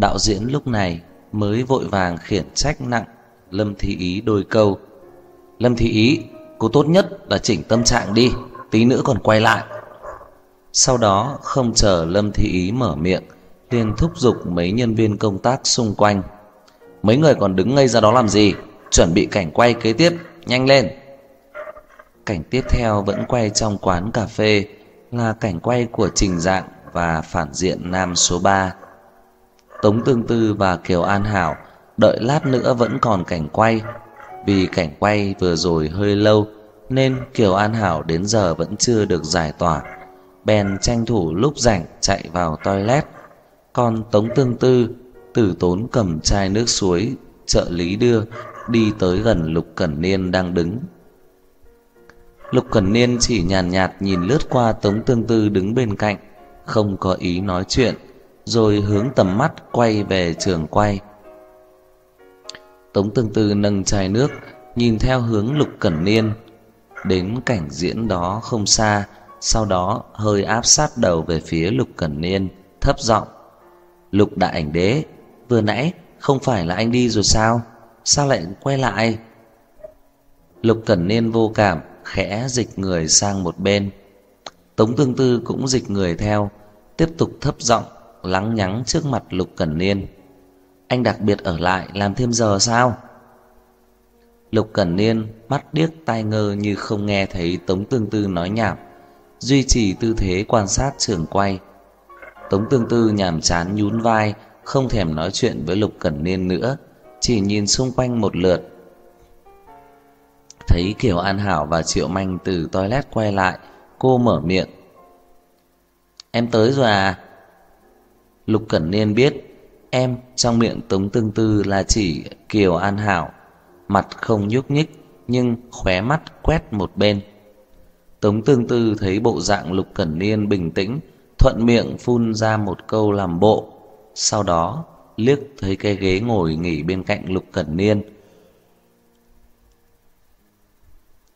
Đạo diễn lúc này mới vội vàng khiển trách nặng Lâm Thị Ý đôi câu. Lâm Thị Ý, cô tốt nhất là chỉnh tâm trạng đi, tí nữa còn quay lại. Sau đó không chờ Lâm Thị Ý mở miệng, liền thúc giục mấy nhân viên công tác xung quanh. Mấy người còn đứng ngây ra đó làm gì? Chuẩn bị cảnh quay kế tiếp, nhanh lên. Cảnh tiếp theo vẫn quay trong quán cà phê là cảnh quay của Trình Dạng và phản diện nam số 3. Tống Tương Tư và Kiều An Hảo đợi lát nữa vẫn còn cảnh quay. Vì cảnh quay vừa rồi hơi lâu nên Kiều An Hảo đến giờ vẫn chưa được giải tỏa. Bèn tranh thủ lúc rảnh chạy vào toilet. Còn Tống Tương Tư tử tốn cầm chai nước suối trợ lý đưa đi tới gần Lục Cẩn Niên đang đứng. Lục Cẩn Niên chỉ nhàn nhạt, nhạt nhìn lướt qua Tống Tương Tư đứng bên cạnh, không có ý nói chuyện, rồi hướng tầm mắt quay về trường quay. Tống Tương Tư nâng chai nước, nhìn theo hướng Lục Cẩn Niên, đến cảnh diễn đó không xa, sau đó hơi áp sát đầu về phía Lục Cẩn Niên, thấp giọng: "Lục đại ảnh đế, vừa nãy không phải là anh đi rồi sao? Sao lại quay lại?" Lục Cẩn Niên vô cảm, khẽ dịch người sang một bên. Tống Tương Tư cũng dịch người theo, tiếp tục thấp giọng lắng nhắng trước mặt Lục Cẩn Niên. Anh đặc biệt ở lại làm thêm giờ sao? Lục Cẩn Niên mắt điếc tai ngơ như không nghe thấy Tống Tương Tư nói nhảm, duy trì tư thế quan sát trường quay. Tống Tương Tư nhàm chán nhún vai, không thèm nói chuyện với Lục Cẩn Niên nữa, chỉ nhìn xung quanh một lượt. Thấy Kiều An Hảo và Triệu Manh từ toilet quay lại, cô mở miệng. Em tới rồi à? Lục Cẩn Niên biết em trong miệng Tống Tương Tư là chỉ Kiều An Hảo, mặt không nhúc nhích nhưng khóe mắt quét một bên. Tống Tương Tư thấy bộ dạng Lục Cẩn Niên bình tĩnh, thuận miệng phun ra một câu làm bộ, sau đó liếc thấy cái ghế ngồi nghỉ bên cạnh Lục Cẩn Niên.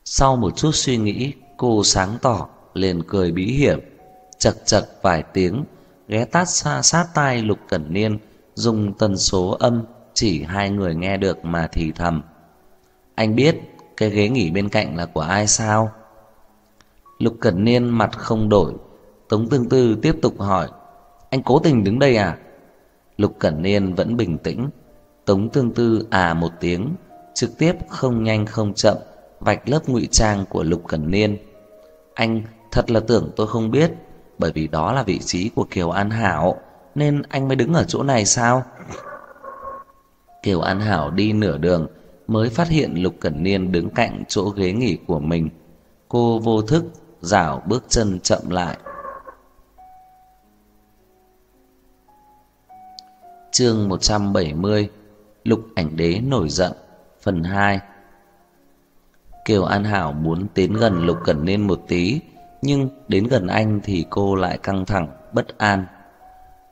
Sau một chút suy nghĩ, cô sáng tỏ liền cười bí hiểm, chật chật vài tiếng, ghé tát xa sát tai Lục Cẩn Niên, dùng tần số âm chỉ hai người nghe được mà thì thầm. Anh biết cái ghế nghỉ bên cạnh là của ai sao? Lục Cẩn Niên mặt không đổi, Tống Tương Tư tiếp tục hỏi, anh cố tình đứng đây à? Lục Cẩn Niên vẫn bình tĩnh, Tống Tương Tư à một tiếng, trực tiếp không nhanh không chậm vạch lớp ngụy trang của Lục Cẩn Niên. Anh thật là tưởng tôi không biết, bởi vì đó là vị trí của Kiều An Hảo, nên anh mới đứng ở chỗ này sao? Kiều An Hảo đi nửa đường mới phát hiện Lục Cẩn Niên đứng cạnh chỗ ghế nghỉ của mình. Cô vô thức dảo bước chân chậm lại. Chương 170: Lục Ảnh Đế nổi giận, phần 2. Kiều An Hảo muốn tiến gần Lục Cẩn Niên một tí, nhưng đến gần anh thì cô lại căng thẳng, bất an.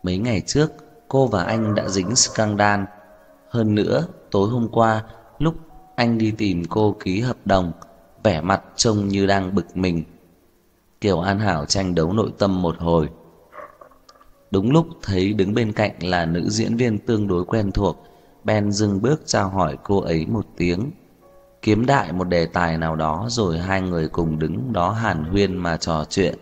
Mấy ngày trước, cô và anh đã dính scandal. Hơn nữa, tối hôm qua, lúc anh đi tìm cô ký hợp đồng, vẻ mặt trông như đang bực mình. Kiều An Hảo tranh đấu nội tâm một hồi. Đúng lúc thấy đứng bên cạnh là nữ diễn viên tương đối quen thuộc, Ben dừng bước chào hỏi cô ấy một tiếng kiếm đại một đề tài nào đó rồi hai người cùng đứng đó hàn huyên mà trò chuyện.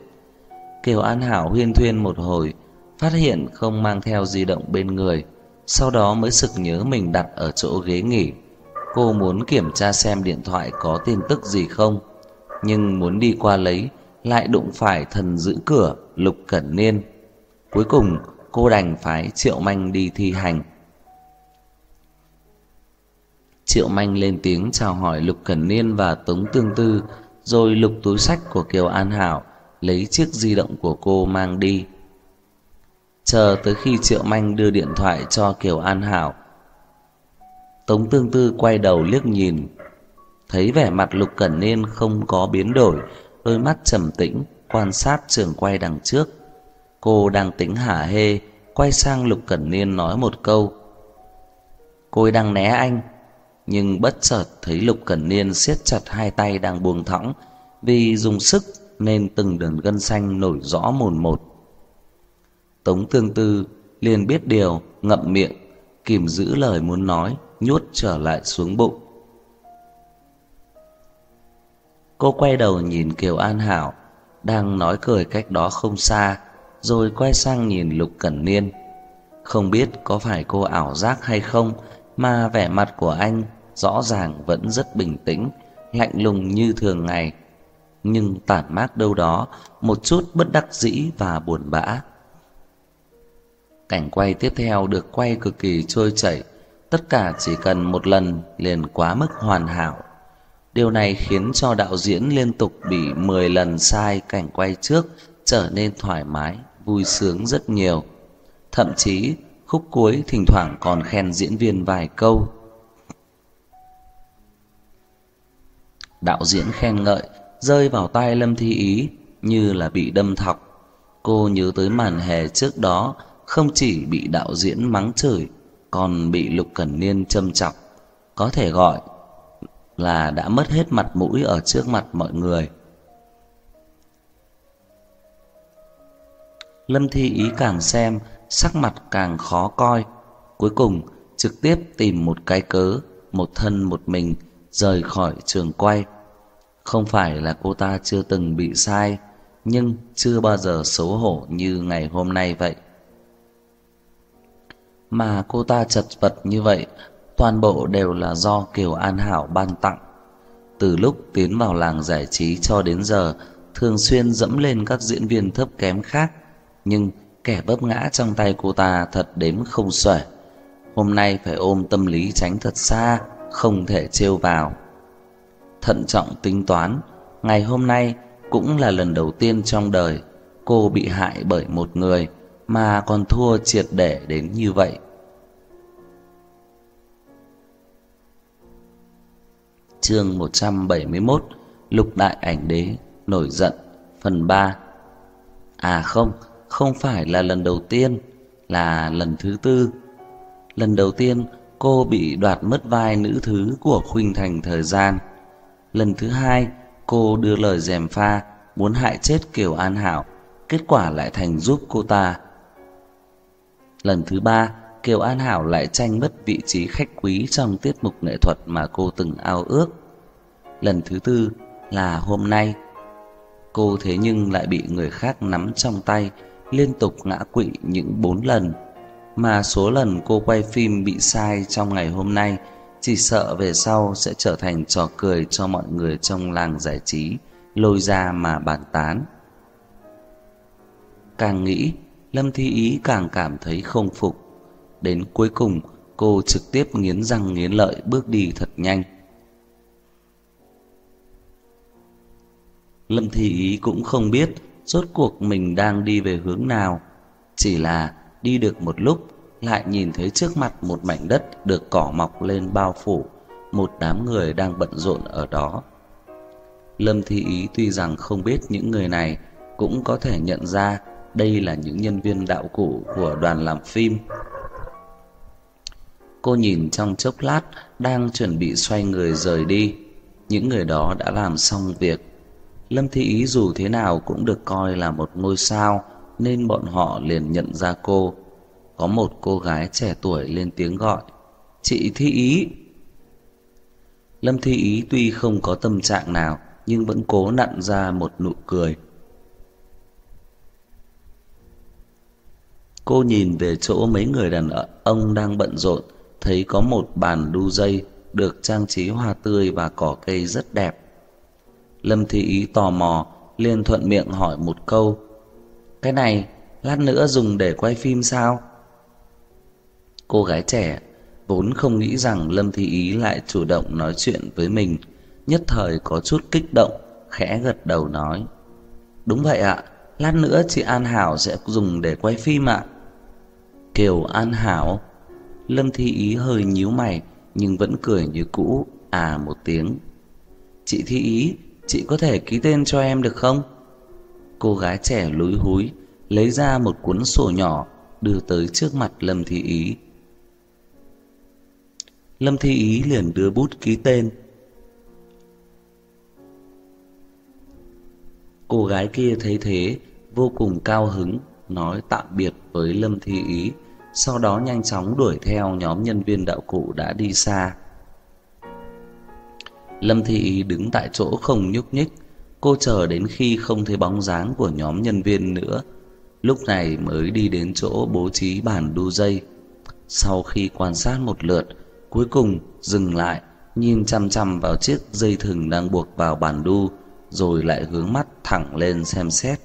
Kiều An Hảo huyên thuyên một hồi, phát hiện không mang theo di động bên người, sau đó mới sực nhớ mình đặt ở chỗ ghế nghỉ. Cô muốn kiểm tra xem điện thoại có tin tức gì không, nhưng muốn đi qua lấy lại đụng phải thần giữ cửa Lục Cẩn Niên. Cuối cùng, cô đành phái Triệu Manh đi thi hành. Triệu Manh lên tiếng chào hỏi Lục Cẩn Niên và Tống Tương Tư, rồi lục túi sách của Kiều An Hảo, lấy chiếc di động của cô mang đi. Chờ tới khi Triệu Manh đưa điện thoại cho Kiều An Hảo, Tống Tương Tư quay đầu liếc nhìn, thấy vẻ mặt Lục Cẩn Niên không có biến đổi, đôi mắt trầm tĩnh quan sát trường quay đằng trước. Cô đang tính hả hê, quay sang Lục Cẩn Niên nói một câu: "Cô đang né anh." Nhưng bất chợt thấy Lục Cẩn Niên siết chặt hai tay đang buông thõng, vì dùng sức nên từng đường gân xanh nổi rõ mồn một. Tống Tương Tư liền biết điều, ngậm miệng, kìm giữ lời muốn nói, nhốt trở lại xuống bụng. Cô quay đầu nhìn Kiều An Hảo đang nói cười cách đó không xa, rồi quay sang nhìn Lục Cẩn Niên. Không biết có phải cô ảo giác hay không mà vẻ mặt của anh rõ ràng vẫn rất bình tĩnh, lạnh lùng như thường ngày, nhưng tản mát đâu đó một chút bất đắc dĩ và buồn bã. Cảnh quay tiếp theo được quay cực kỳ trôi chảy, tất cả chỉ cần một lần liền quá mức hoàn hảo. Điều này khiến cho đạo diễn liên tục bị 10 lần sai cảnh quay trước trở nên thoải mái, vui sướng rất nhiều. Thậm chí khúc cuối thỉnh thoảng còn khen diễn viên vài câu. Đạo diễn khen ngợi rơi vào tai Lâm Thi Ý như là bị đâm thọc. Cô nhớ tới màn hè trước đó không chỉ bị đạo diễn mắng chửi, còn bị Lục Cẩn Niên châm chọc, có thể gọi là đã mất hết mặt mũi ở trước mặt mọi người. Lâm Thi Ý càng xem, sắc mặt càng khó coi, cuối cùng trực tiếp tìm một cái cớ, một thân một mình rời khỏi trường quay. Không phải là cô ta chưa từng bị sai, nhưng chưa bao giờ xấu hổ như ngày hôm nay vậy. Mà cô ta chật vật như vậy, toàn bộ đều là do Kiều An Hảo ban tặng. Từ lúc tiến vào làng giải trí cho đến giờ, thường xuyên dẫm lên các diễn viên thấp kém khác, nhưng kẻ vấp ngã trong tay cô ta thật đếm không xuể. Hôm nay phải ôm tâm lý tránh thật xa, không thể trêu vào. Thận trọng tính toán, ngày hôm nay cũng là lần đầu tiên trong đời cô bị hại bởi một người mà còn thua triệt để đến như vậy. Chương 171: Lục Đại Ảnh Đế nổi giận, phần 3. À không, không phải là lần đầu tiên, là lần thứ tư. Lần đầu tiên cô bị đoạt mất vai nữ thứ của Khuynh Thành thời gian. Lần thứ hai, cô đưa lời gièm pha muốn hại chết Kiều An Hảo, kết quả lại thành giúp cô ta. Lần thứ ba, Kiều An Hảo lại tranh mất vị trí khách quý trong tiết mục nghệ thuật mà cô từng ao ước. Lần thứ tư là hôm nay, cô thế nhưng lại bị người khác nắm trong tay, liên tục ngã quỵ những bốn lần. Mà số lần cô quay phim bị sai trong ngày hôm nay chỉ sợ về sau sẽ trở thành trò cười cho mọi người trong làng giải trí lôi ra mà bàn tán. Càng nghĩ, Lâm Thi Ý càng cảm thấy không phục. Đến cuối cùng, cô trực tiếp nghiến răng nghiến lợi bước đi thật nhanh. Lâm Thi Ý cũng không biết rốt cuộc mình đang đi về hướng nào, chỉ là đi được một lúc lại nhìn thấy trước mặt một mảnh đất được cỏ mọc lên bao phủ, một đám người đang bận rộn ở đó. Lâm Thi Ý tuy rằng không biết những người này cũng có thể nhận ra đây là những nhân viên đạo cụ của đoàn làm phim. Cô nhìn trong chốc lát đang chuẩn bị xoay người rời đi, những người đó đã làm xong việc. Lâm Thi Ý dù thế nào cũng được coi là một ngôi sao nên bọn họ liền nhận ra cô. Có một cô gái trẻ tuổi lên tiếng gọi, chị thi ý. Lâm thi ý tuy không có tâm trạng nào, nhưng vẫn cố nặn ra một nụ cười. Cô nhìn về chỗ mấy người đàn ông đang bận rộn, thấy có một bàn đu dây được trang trí hoa tươi và cỏ cây rất đẹp. Lâm thi ý tò mò, liền thuận miệng hỏi một câu cái này lát nữa dùng để quay phim sao Cô gái trẻ vốn không nghĩ rằng Lâm Thi Ý lại chủ động nói chuyện với mình, nhất thời có chút kích động, khẽ gật đầu nói: "Đúng vậy ạ, lát nữa chị An Hảo sẽ dùng để quay phim ạ." Kiều An Hảo, Lâm Thi Ý hơi nhíu mày nhưng vẫn cười như cũ, à một tiếng. "Chị Thi Ý, chị có thể ký tên cho em được không?" Cô gái trẻ lúi húi lấy ra một cuốn sổ nhỏ đưa tới trước mặt Lâm Thi Ý. Lâm Thi Ý liền đưa bút ký tên. Cô gái kia thấy thế, vô cùng cao hứng, nói tạm biệt với Lâm Thi Ý, sau đó nhanh chóng đuổi theo nhóm nhân viên đạo cụ đã đi xa. Lâm Thị Ý đứng tại chỗ không nhúc nhích, cô chờ đến khi không thấy bóng dáng của nhóm nhân viên nữa, lúc này mới đi đến chỗ bố trí bàn đu dây. Sau khi quan sát một lượt, cuối cùng dừng lại, nhìn chăm chăm vào chiếc dây thừng đang buộc vào bàn đu, rồi lại hướng mắt thẳng lên xem xét.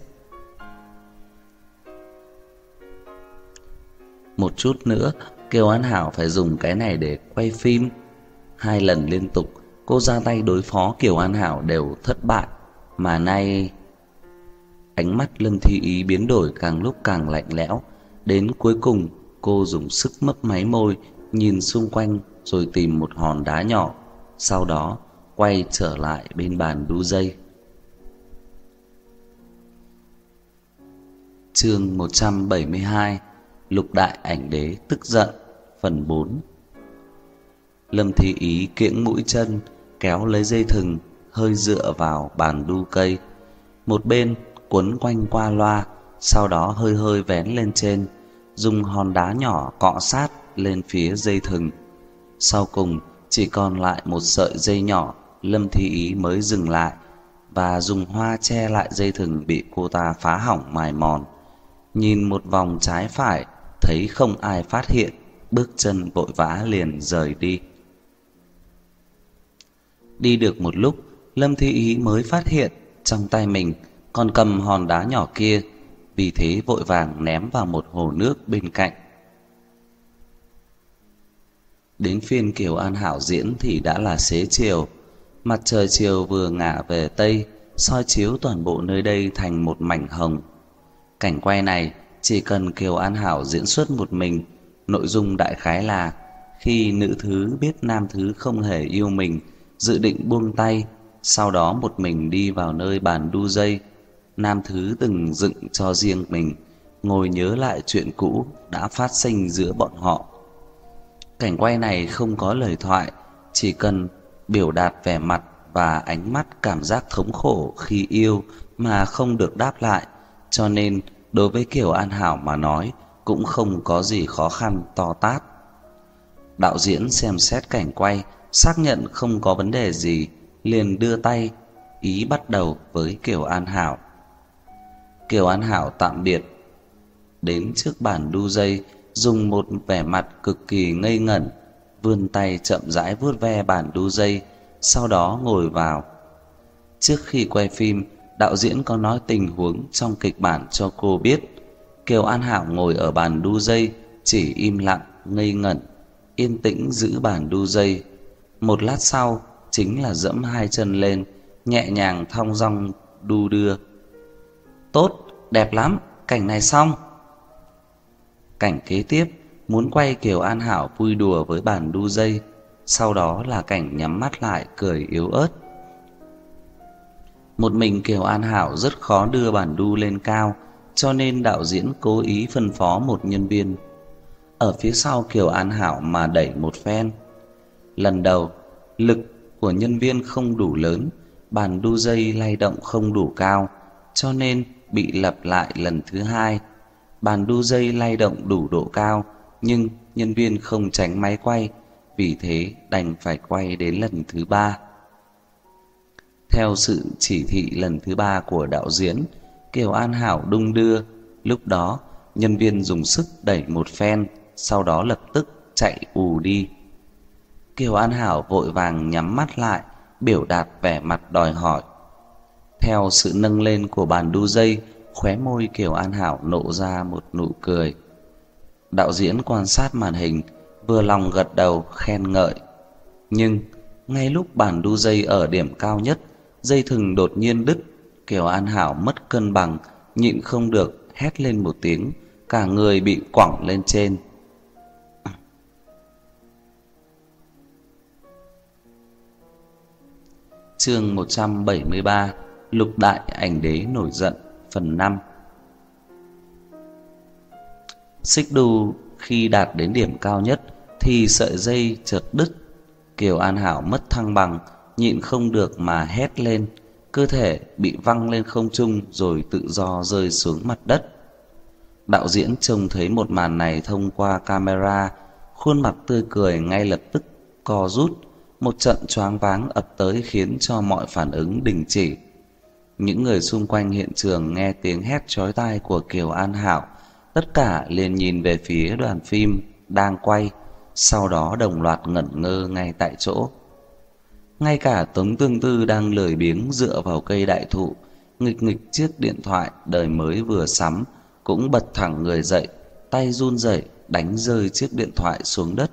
Một chút nữa, Kiều An Hảo phải dùng cái này để quay phim. Hai lần liên tục, cô ra tay đối phó Kiều An Hảo đều thất bại, mà nay ánh mắt Lâm Thi Ý biến đổi càng lúc càng lạnh lẽo, đến cuối cùng cô dùng sức mấp máy môi, nhìn xung quanh rồi tìm một hòn đá nhỏ, sau đó quay trở lại bên bàn đu dây. Chương 172 Lục đại ảnh đế tức giận Phần 4 Lâm Thị Ý kiễng mũi chân Kéo lấy dây thừng Hơi dựa vào bàn đu cây. Một bên quấn quanh qua loa Sau đó hơi hơi vén lên trên Dùng hòn đá nhỏ cọ sát Lên phía dây thừng. Sau cùng chỉ còn lại một sợi dây nhỏ Lâm Thị Ý mới dừng lại Và dùng hoa che lại dây thừng Bị cô ta phá hỏng mài mòn. Nhìn một vòng trái phải thấy không ai phát hiện, bước chân vội vã liền rời đi. Đi được một lúc, Lâm Thi Ý mới phát hiện trong tay mình còn cầm hòn đá nhỏ kia, vì thế vội vàng ném vào một hồ nước bên cạnh. Đến phiên Kiều An Hảo diễn thì đã là xế chiều, mặt trời chiều vừa ngả về tây, soi chiếu toàn bộ nơi đây thành một mảnh hồng. Cảnh quay này chỉ cần Kiều An Hảo diễn xuất một mình, nội dung đại khái là khi nữ thứ biết nam thứ không hề yêu mình, dự định buông tay, sau đó một mình đi vào nơi bàn đu dây, nam thứ từng dựng cho riêng mình, ngồi nhớ lại chuyện cũ đã phát sinh giữa bọn họ. Cảnh quay này không có lời thoại, chỉ cần biểu đạt vẻ mặt và ánh mắt cảm giác thống khổ khi yêu mà không được đáp lại, cho nên đối với Kiều An Hảo mà nói cũng không có gì khó khăn to tát. Đạo diễn xem xét cảnh quay, xác nhận không có vấn đề gì, liền đưa tay ý bắt đầu với Kiều An Hảo. Kiều An Hảo tạm biệt đến trước bàn đu dây, dùng một vẻ mặt cực kỳ ngây ngẩn, vươn tay chậm rãi vuốt ve bàn đu dây, sau đó ngồi vào. Trước khi quay phim, đạo diễn có nói tình huống trong kịch bản cho cô biết. Kiều An Hảo ngồi ở bàn đu dây, chỉ im lặng, ngây ngẩn, yên tĩnh giữ bàn đu dây. Một lát sau, chính là dẫm hai chân lên, nhẹ nhàng thong dong đu đưa. Tốt, đẹp lắm, cảnh này xong. Cảnh kế tiếp, muốn quay Kiều An Hảo vui đùa với bàn đu dây, sau đó là cảnh nhắm mắt lại cười yếu ớt. Một mình Kiều An Hảo rất khó đưa bản đu lên cao, cho nên đạo diễn cố ý phân phó một nhân viên ở phía sau Kiều An Hảo mà đẩy một phen. Lần đầu, lực của nhân viên không đủ lớn, bàn đu dây lay động không đủ cao, cho nên bị lặp lại lần thứ hai. Bàn đu dây lay động đủ độ cao, nhưng nhân viên không tránh máy quay, vì thế đành phải quay đến lần thứ ba. Theo sự chỉ thị lần thứ ba của đạo diễn, Kiều An Hảo đung đưa, lúc đó nhân viên dùng sức đẩy một phen, sau đó lập tức chạy ù đi. Kiều An Hảo vội vàng nhắm mắt lại, biểu đạt vẻ mặt đòi hỏi. Theo sự nâng lên của bàn đu dây, khóe môi Kiều An Hảo nộ ra một nụ cười. Đạo diễn quan sát màn hình, vừa lòng gật đầu khen ngợi. Nhưng ngay lúc bàn đu dây ở điểm cao nhất, dây thừng đột nhiên đứt, Kiều An Hảo mất cân bằng, nhịn không được hét lên một tiếng, cả người bị quẳng lên trên. Chương 173: Lục đại ảnh đế nổi giận, phần 5. Xích đu khi đạt đến điểm cao nhất thì sợi dây chợt đứt, Kiều An Hảo mất thăng bằng, nhịn không được mà hét lên, cơ thể bị văng lên không trung rồi tự do rơi xuống mặt đất. Đạo diễn trông thấy một màn này thông qua camera, khuôn mặt tươi cười ngay lập tức co rút, một trận choáng váng ập tới khiến cho mọi phản ứng đình chỉ. Những người xung quanh hiện trường nghe tiếng hét chói tai của Kiều An Hảo, tất cả liền nhìn về phía đoàn phim đang quay, sau đó đồng loạt ngẩn ngơ ngay tại chỗ. Ngay cả Tống Tương Tư đang lười biếng dựa vào cây đại thụ, nghịch nghịch chiếc điện thoại đời mới vừa sắm, cũng bật thẳng người dậy, tay run rẩy đánh rơi chiếc điện thoại xuống đất.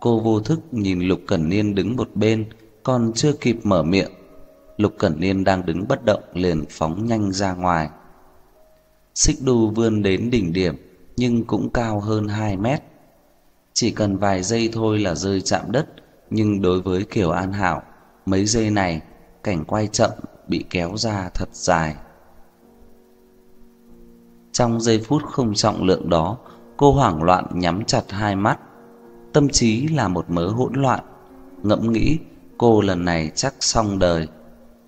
Cô vô thức nhìn Lục Cẩn Niên đứng một bên, còn chưa kịp mở miệng, Lục Cẩn Niên đang đứng bất động liền phóng nhanh ra ngoài. Xích đu vươn đến đỉnh điểm nhưng cũng cao hơn 2 mét. Chỉ cần vài giây thôi là rơi chạm đất, nhưng đối với Kiều An Hảo, mấy giây này cảnh quay chậm bị kéo ra thật dài. Trong giây phút không trọng lượng đó, cô hoảng loạn nhắm chặt hai mắt. Tâm trí là một mớ hỗn loạn, ngẫm nghĩ cô lần này chắc xong đời.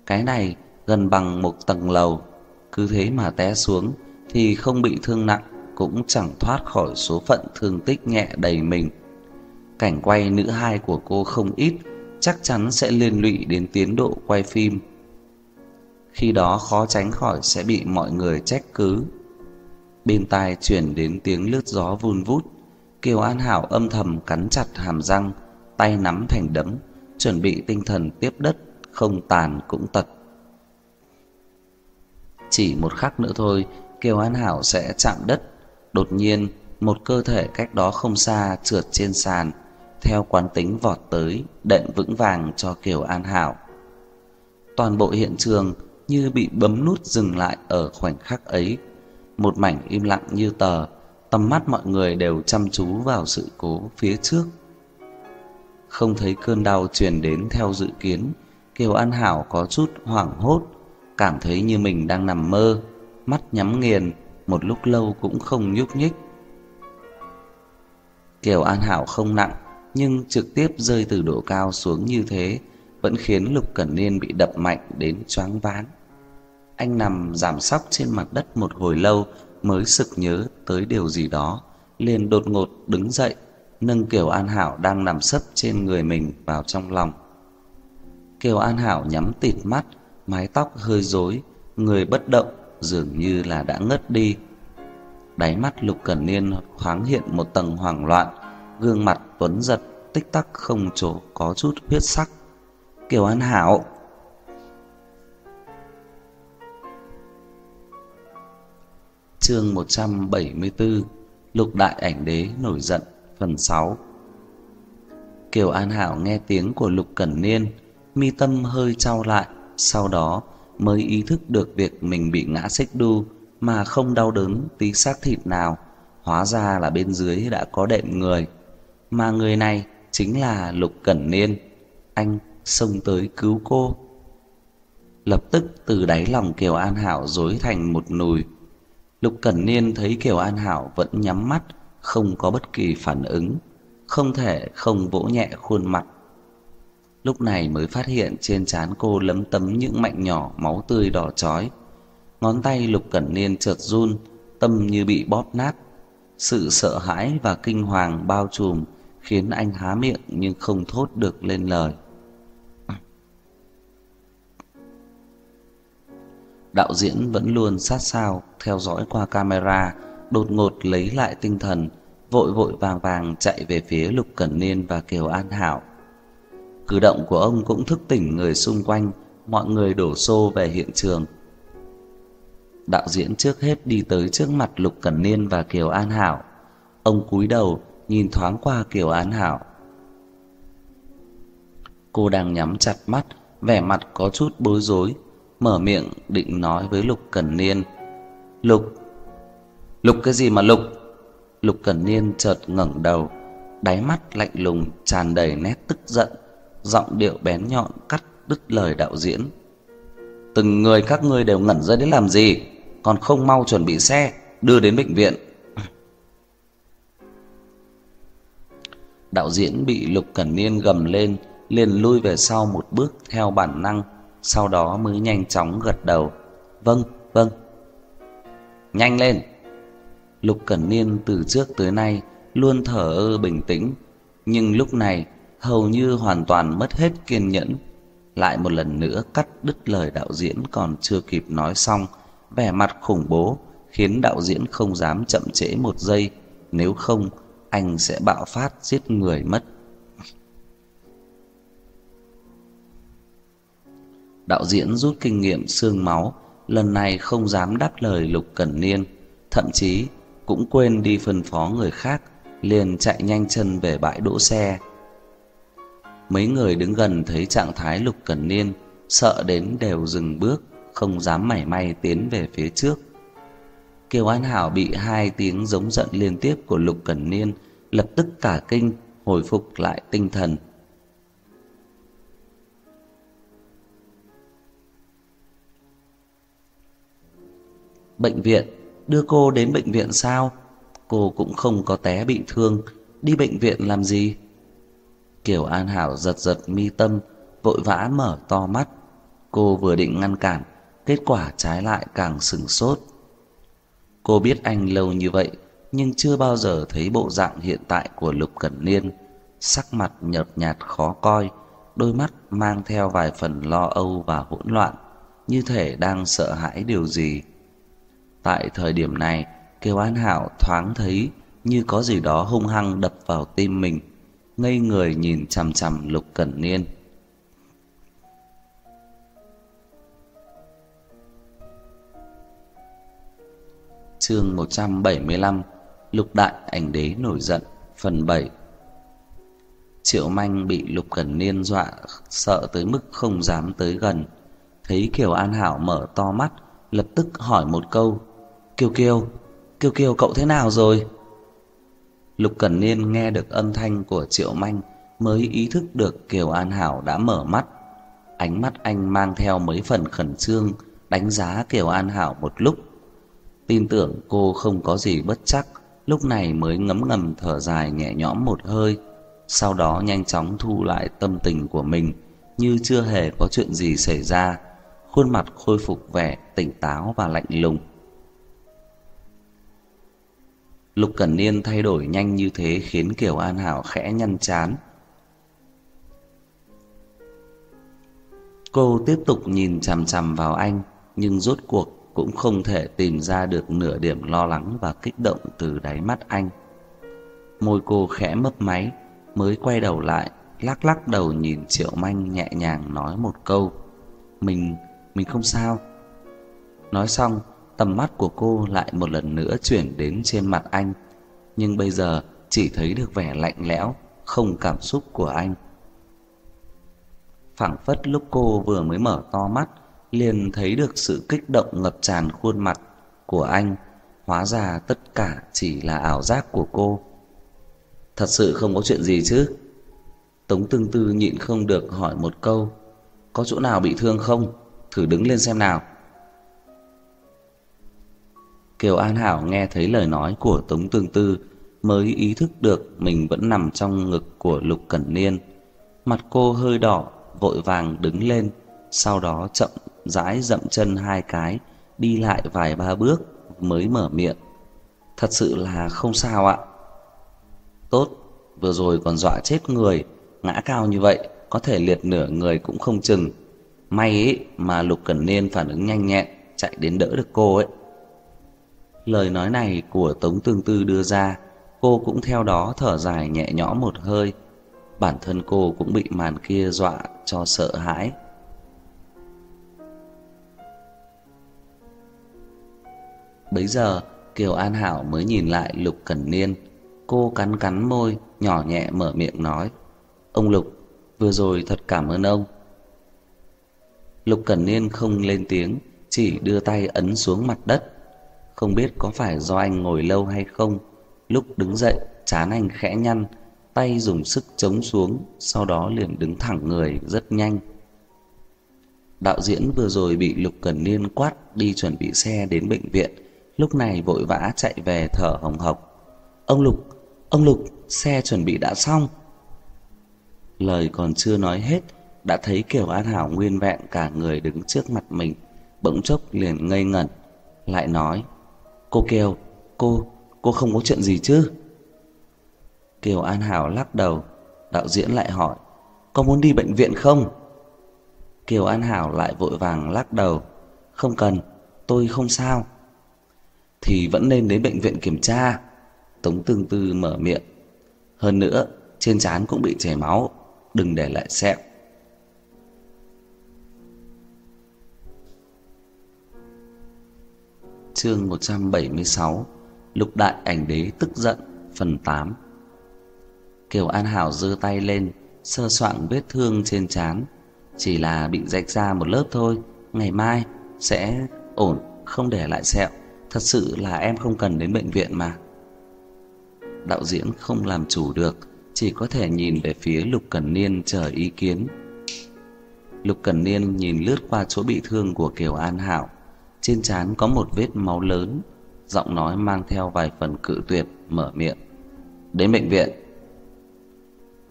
Cái này gần bằng một tầng lầu, cứ thế mà té xuống thì không bị thương nặng cũng chẳng thoát khỏi số phận thương tích nhẹ đầy mình. Cảnh quay nữ hai của cô không ít, chắc chắn sẽ liên lụy đến tiến độ quay phim. Khi đó khó tránh khỏi sẽ bị mọi người trách cứ. Bên tai chuyển đến tiếng lướt gió vun vút, Kiều An Hảo âm thầm cắn chặt hàm răng, tay nắm thành đấm, chuẩn bị tinh thần tiếp đất, không tàn cũng tật. Chỉ một khắc nữa thôi, Kiều An Hảo sẽ chạm đất. Đột nhiên, một cơ thể cách đó không xa trượt trên sàn, theo quán tính vọt tới, đệm vững vàng cho Kiều An Hảo. Toàn bộ hiện trường như bị bấm nút dừng lại ở khoảnh khắc ấy. Một mảnh im lặng như tờ, tầm mắt mọi người đều chăm chú vào sự cố phía trước. Không thấy cơn đau truyền đến theo dự kiến, Kiều An Hảo có chút hoảng hốt, cảm thấy như mình đang nằm mơ, mắt nhắm nghiền, một lúc lâu cũng không nhúc nhích. Kiều An Hảo không nặng, nhưng trực tiếp rơi từ độ cao xuống như thế vẫn khiến Lục Cẩn Niên bị đập mạnh đến choáng váng. Anh nằm giảm sóc trên mặt đất một hồi lâu mới sực nhớ tới điều gì đó, liền đột ngột đứng dậy, nâng Kiều An Hảo đang nằm sấp trên người mình vào trong lòng. Kiều An Hảo nhắm tịt mắt, mái tóc hơi rối, người bất động, dường như là đã ngất đi. Đáy mắt Lục Cẩn Niên thoáng hiện một tầng hoảng loạn, gương mặt tuấn giật tích tắc không chỗ có chút huyết sắc. Kiều An Hảo Chương 174 Lục Đại Ảnh Đế nổi giận, Phần 6 Kiều An Hảo nghe tiếng của Lục Cẩn Niên, Mi tâm hơi trao lại, Sau đó mới ý thức được việc mình bị ngã xích đu Mà không đau đớn tí xác thịt nào, Hóa ra là bên dưới đã có đệm người. Mà người này chính là Lục Cẩn Niên. Anh xông tới cứu cô. Lập tức từ đáy lòng Kiều An Hảo dối thành một nùi Lục Cẩn Niên thấy Kiều An Hảo vẫn nhắm mắt, không có bất kỳ phản ứng, không thể không vỗ nhẹ khuôn mặt. Lúc này mới phát hiện trên trán cô lấm tấm những mảnh nhỏ máu tươi đỏ chói. Ngón tay Lục Cẩn Niên chợt run, tâm như bị bóp nát. Sự sợ hãi và kinh hoàng bao trùm khiến anh há miệng nhưng không thốt được lên lời. đạo diễn vẫn luôn sát sao theo dõi qua camera, đột ngột lấy lại tinh thần, vội vội vàng vàng chạy về phía Lục Cẩn Niên và Kiều An Hảo. Cử động của ông cũng thức tỉnh người xung quanh, mọi người đổ xô về hiện trường. Đạo diễn trước hết đi tới trước mặt Lục Cẩn Niên và Kiều An Hảo. Ông cúi đầu nhìn thoáng qua Kiều An Hảo. Cô đang nhắm chặt mắt, vẻ mặt có chút bối rối, mở miệng định nói với Lục Cẩn Niên. "Lục, Lục cái gì mà Lục?" Lục Cẩn Niên chợt ngẩng đầu, đáy mắt lạnh lùng tràn đầy nét tức giận, giọng điệu bén nhọn cắt đứt lời đạo diễn. "Từng người các ngươi đều ngẩn ra đến làm gì, còn không mau chuẩn bị xe đưa đến bệnh viện." Đạo diễn bị Lục Cẩn Niên gầm lên, liền lui về sau một bước theo bản năng sau đó mới nhanh chóng gật đầu. "Vâng, vâng." "Nhanh lên." Lục Cẩn Niên từ trước tới nay luôn thở ơ bình tĩnh, nhưng lúc này hầu như hoàn toàn mất hết kiên nhẫn. Lại một lần nữa cắt đứt lời đạo diễn còn chưa kịp nói xong, vẻ mặt khủng bố khiến đạo diễn không dám chậm trễ một giây, nếu không anh sẽ bạo phát giết người mất. Đạo diễn rút kinh nghiệm xương máu, lần này không dám đáp lời Lục Cẩn Niên, thậm chí cũng quên đi phân phó người khác, liền chạy nhanh chân về bãi đỗ xe. Mấy người đứng gần thấy trạng thái Lục Cẩn Niên, sợ đến đều dừng bước, không dám mảy may tiến về phía trước. Kiều An Hảo bị hai tiếng giống giận liên tiếp của Lục Cẩn Niên lập tức cả kinh, hồi phục lại tinh thần. Bệnh viện, đưa cô đến bệnh viện sao? Cô cũng không có té bị thương, đi bệnh viện làm gì? Kiều An Hảo giật giật mi tâm, vội vã mở to mắt. Cô vừa định ngăn cản, kết quả trái lại càng sừng sốt. Cô biết anh lâu như vậy, nhưng chưa bao giờ thấy bộ dạng hiện tại của Lục Cẩn Niên, sắc mặt nhợt nhạt khó coi, đôi mắt mang theo vài phần lo âu và hỗn loạn, như thể đang sợ hãi điều gì. Tại thời điểm này, Kiều An Hảo thoáng thấy như có gì đó hung hăng đập vào tim mình, ngây người nhìn chằm chằm Lục Cẩn Niên. Chương 175: Lục Đại ảnh đế nổi giận, phần 7. Triệu Manh bị Lục Cẩn Niên dọa sợ tới mức không dám tới gần. Thấy Kiều An Hảo mở to mắt, lập tức hỏi một câu: "Kiều Kiều, Kiều Kiều cậu thế nào rồi?" Lục Cẩn Niên nghe được âm thanh của Triệu Manh mới ý thức được Kiều An Hảo đã mở mắt. Ánh mắt anh mang theo mấy phần khẩn trương, đánh giá Kiều An Hảo một lúc. Tin tưởng cô không có gì bất chắc, lúc này mới ngấm ngầm thở dài nhẹ nhõm một hơi, sau đó nhanh chóng thu lại tâm tình của mình, như chưa hề có chuyện gì xảy ra, khuôn mặt khôi phục vẻ tỉnh táo và lạnh lùng. Lục Cẩn Niên thay đổi nhanh như thế khiến Kiều An Hảo khẽ nhăn chán. Cô tiếp tục nhìn chằm chằm vào anh, nhưng rốt cuộc cũng không thể tìm ra được nửa điểm lo lắng và kích động từ đáy mắt anh. Môi cô khẽ mấp máy, mới quay đầu lại, lắc lắc đầu nhìn Triệu Manh nhẹ nhàng nói một câu: "Mình, mình không sao." Nói xong, tầm mắt của cô lại một lần nữa chuyển đến trên mặt anh, nhưng bây giờ chỉ thấy được vẻ lạnh lẽo, không cảm xúc của anh. Phảng phất lúc cô vừa mới mở to mắt, liền thấy được sự kích động ngập tràn khuôn mặt của anh, hóa ra tất cả chỉ là ảo giác của cô. Thật sự không có chuyện gì chứ? Tống Tương Tư nhịn không được hỏi một câu, có chỗ nào bị thương không? Thử đứng lên xem nào. Kiều An Hảo nghe thấy lời nói của Tống Tương Tư mới ý thức được mình vẫn nằm trong ngực của Lục Cẩn Niên. Mặt cô hơi đỏ, vội vàng đứng lên, sau đó chậm rãi dậm chân hai cái, đi lại vài ba bước mới mở miệng. Thật sự là không sao ạ. Tốt, vừa rồi còn dọa chết người, ngã cao như vậy, có thể liệt nửa người cũng không chừng. May ấy mà Lục Cẩn Niên phản ứng nhanh nhẹn, chạy đến đỡ được cô ấy. Lời nói này của Tống Tương Tư đưa ra, cô cũng theo đó thở dài nhẹ nhõm một hơi. Bản thân cô cũng bị màn kia dọa cho sợ hãi. Bấy giờ, Kiều An Hảo mới nhìn lại Lục Cẩn Niên. Cô cắn cắn môi, nhỏ nhẹ mở miệng nói: "Ông Lục, vừa rồi thật cảm ơn ông." Lục Cẩn Niên không lên tiếng, chỉ đưa tay ấn xuống mặt đất. Không biết có phải do anh ngồi lâu hay không, lúc đứng dậy, chán anh khẽ nhăn, tay dùng sức chống xuống, sau đó liền đứng thẳng người rất nhanh. Đạo diễn vừa rồi bị Lục cần Niên quát đi chuẩn bị xe đến bệnh viện, lúc này vội vã chạy về thở hồng hộc. "Ông Lục, ông Lục, xe chuẩn bị đã xong." Lời còn chưa nói hết, đã thấy Kiều An Hảo nguyên vẹn cả người đứng trước mặt mình, bỗng chốc liền ngây ngẩn, lại nói: "Cô Kiều, cô, cô không có chuyện gì chứ? Kiều An Hảo lắc đầu, đạo diễn lại hỏi, có muốn đi bệnh viện không? Kiều An Hảo lại vội vàng lắc đầu, không cần, tôi không sao. Thì vẫn nên đến bệnh viện kiểm tra. Tống Tương Tư mở miệng. Hơn nữa, trên trán cũng bị chảy máu, đừng để lại sẹo. Chương 176 Lục đại ảnh đế tức giận, Phần 8 Kiều An Hảo giơ tay lên, Sơ soạn vết thương trên trán. Chỉ là bị rạch ra một lớp thôi, Ngày mai sẽ ổn, Không để lại sẹo. Thật sự là em không cần đến bệnh viện mà. Đạo diễn không làm chủ được, Chỉ có thể nhìn về phía Lục Cẩn Niên chờ ý kiến. Lục Cẩn Niên nhìn lướt qua chỗ bị thương của Kiều An Hảo trên trán có một vết máu lớn, giọng nói mang theo vài phần cự tuyệt mở miệng. Đến bệnh viện.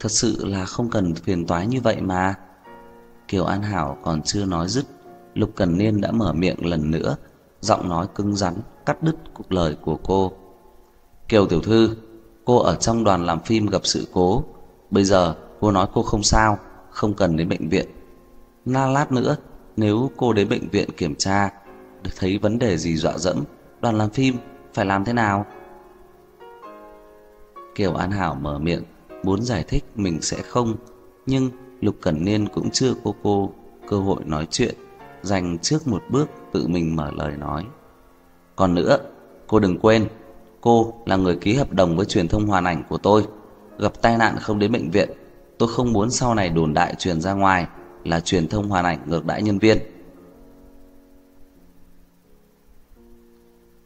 Thật sự là không cần phiền toái như vậy mà. Kiều An Hảo còn chưa nói dứt, Lục Cần Niên đã mở miệng lần nữa, giọng nói cứng rắn cắt đứt cuộc lời của cô. Kiều tiểu thư, cô ở trong đoàn làm phim gặp sự cố, bây giờ cô nói cô không sao, không cần đến bệnh viện. Na lát nữa, nếu cô đến bệnh viện kiểm tra thấy vấn đề gì dọa dẫm, đoàn làm phim phải làm thế nào? Kiều An Hảo mở miệng, muốn giải thích mình sẽ không, nhưng Lục Cẩn Niên cũng chưa cô cô cơ hội nói chuyện, dành trước một bước tự mình mở lời nói. Còn nữa, cô đừng quên, cô là người ký hợp đồng với truyền thông hoàn ảnh của tôi, gặp tai nạn không đến bệnh viện, tôi không muốn sau này đồn đại truyền ra ngoài là truyền thông hoàn ảnh ngược đãi nhân viên.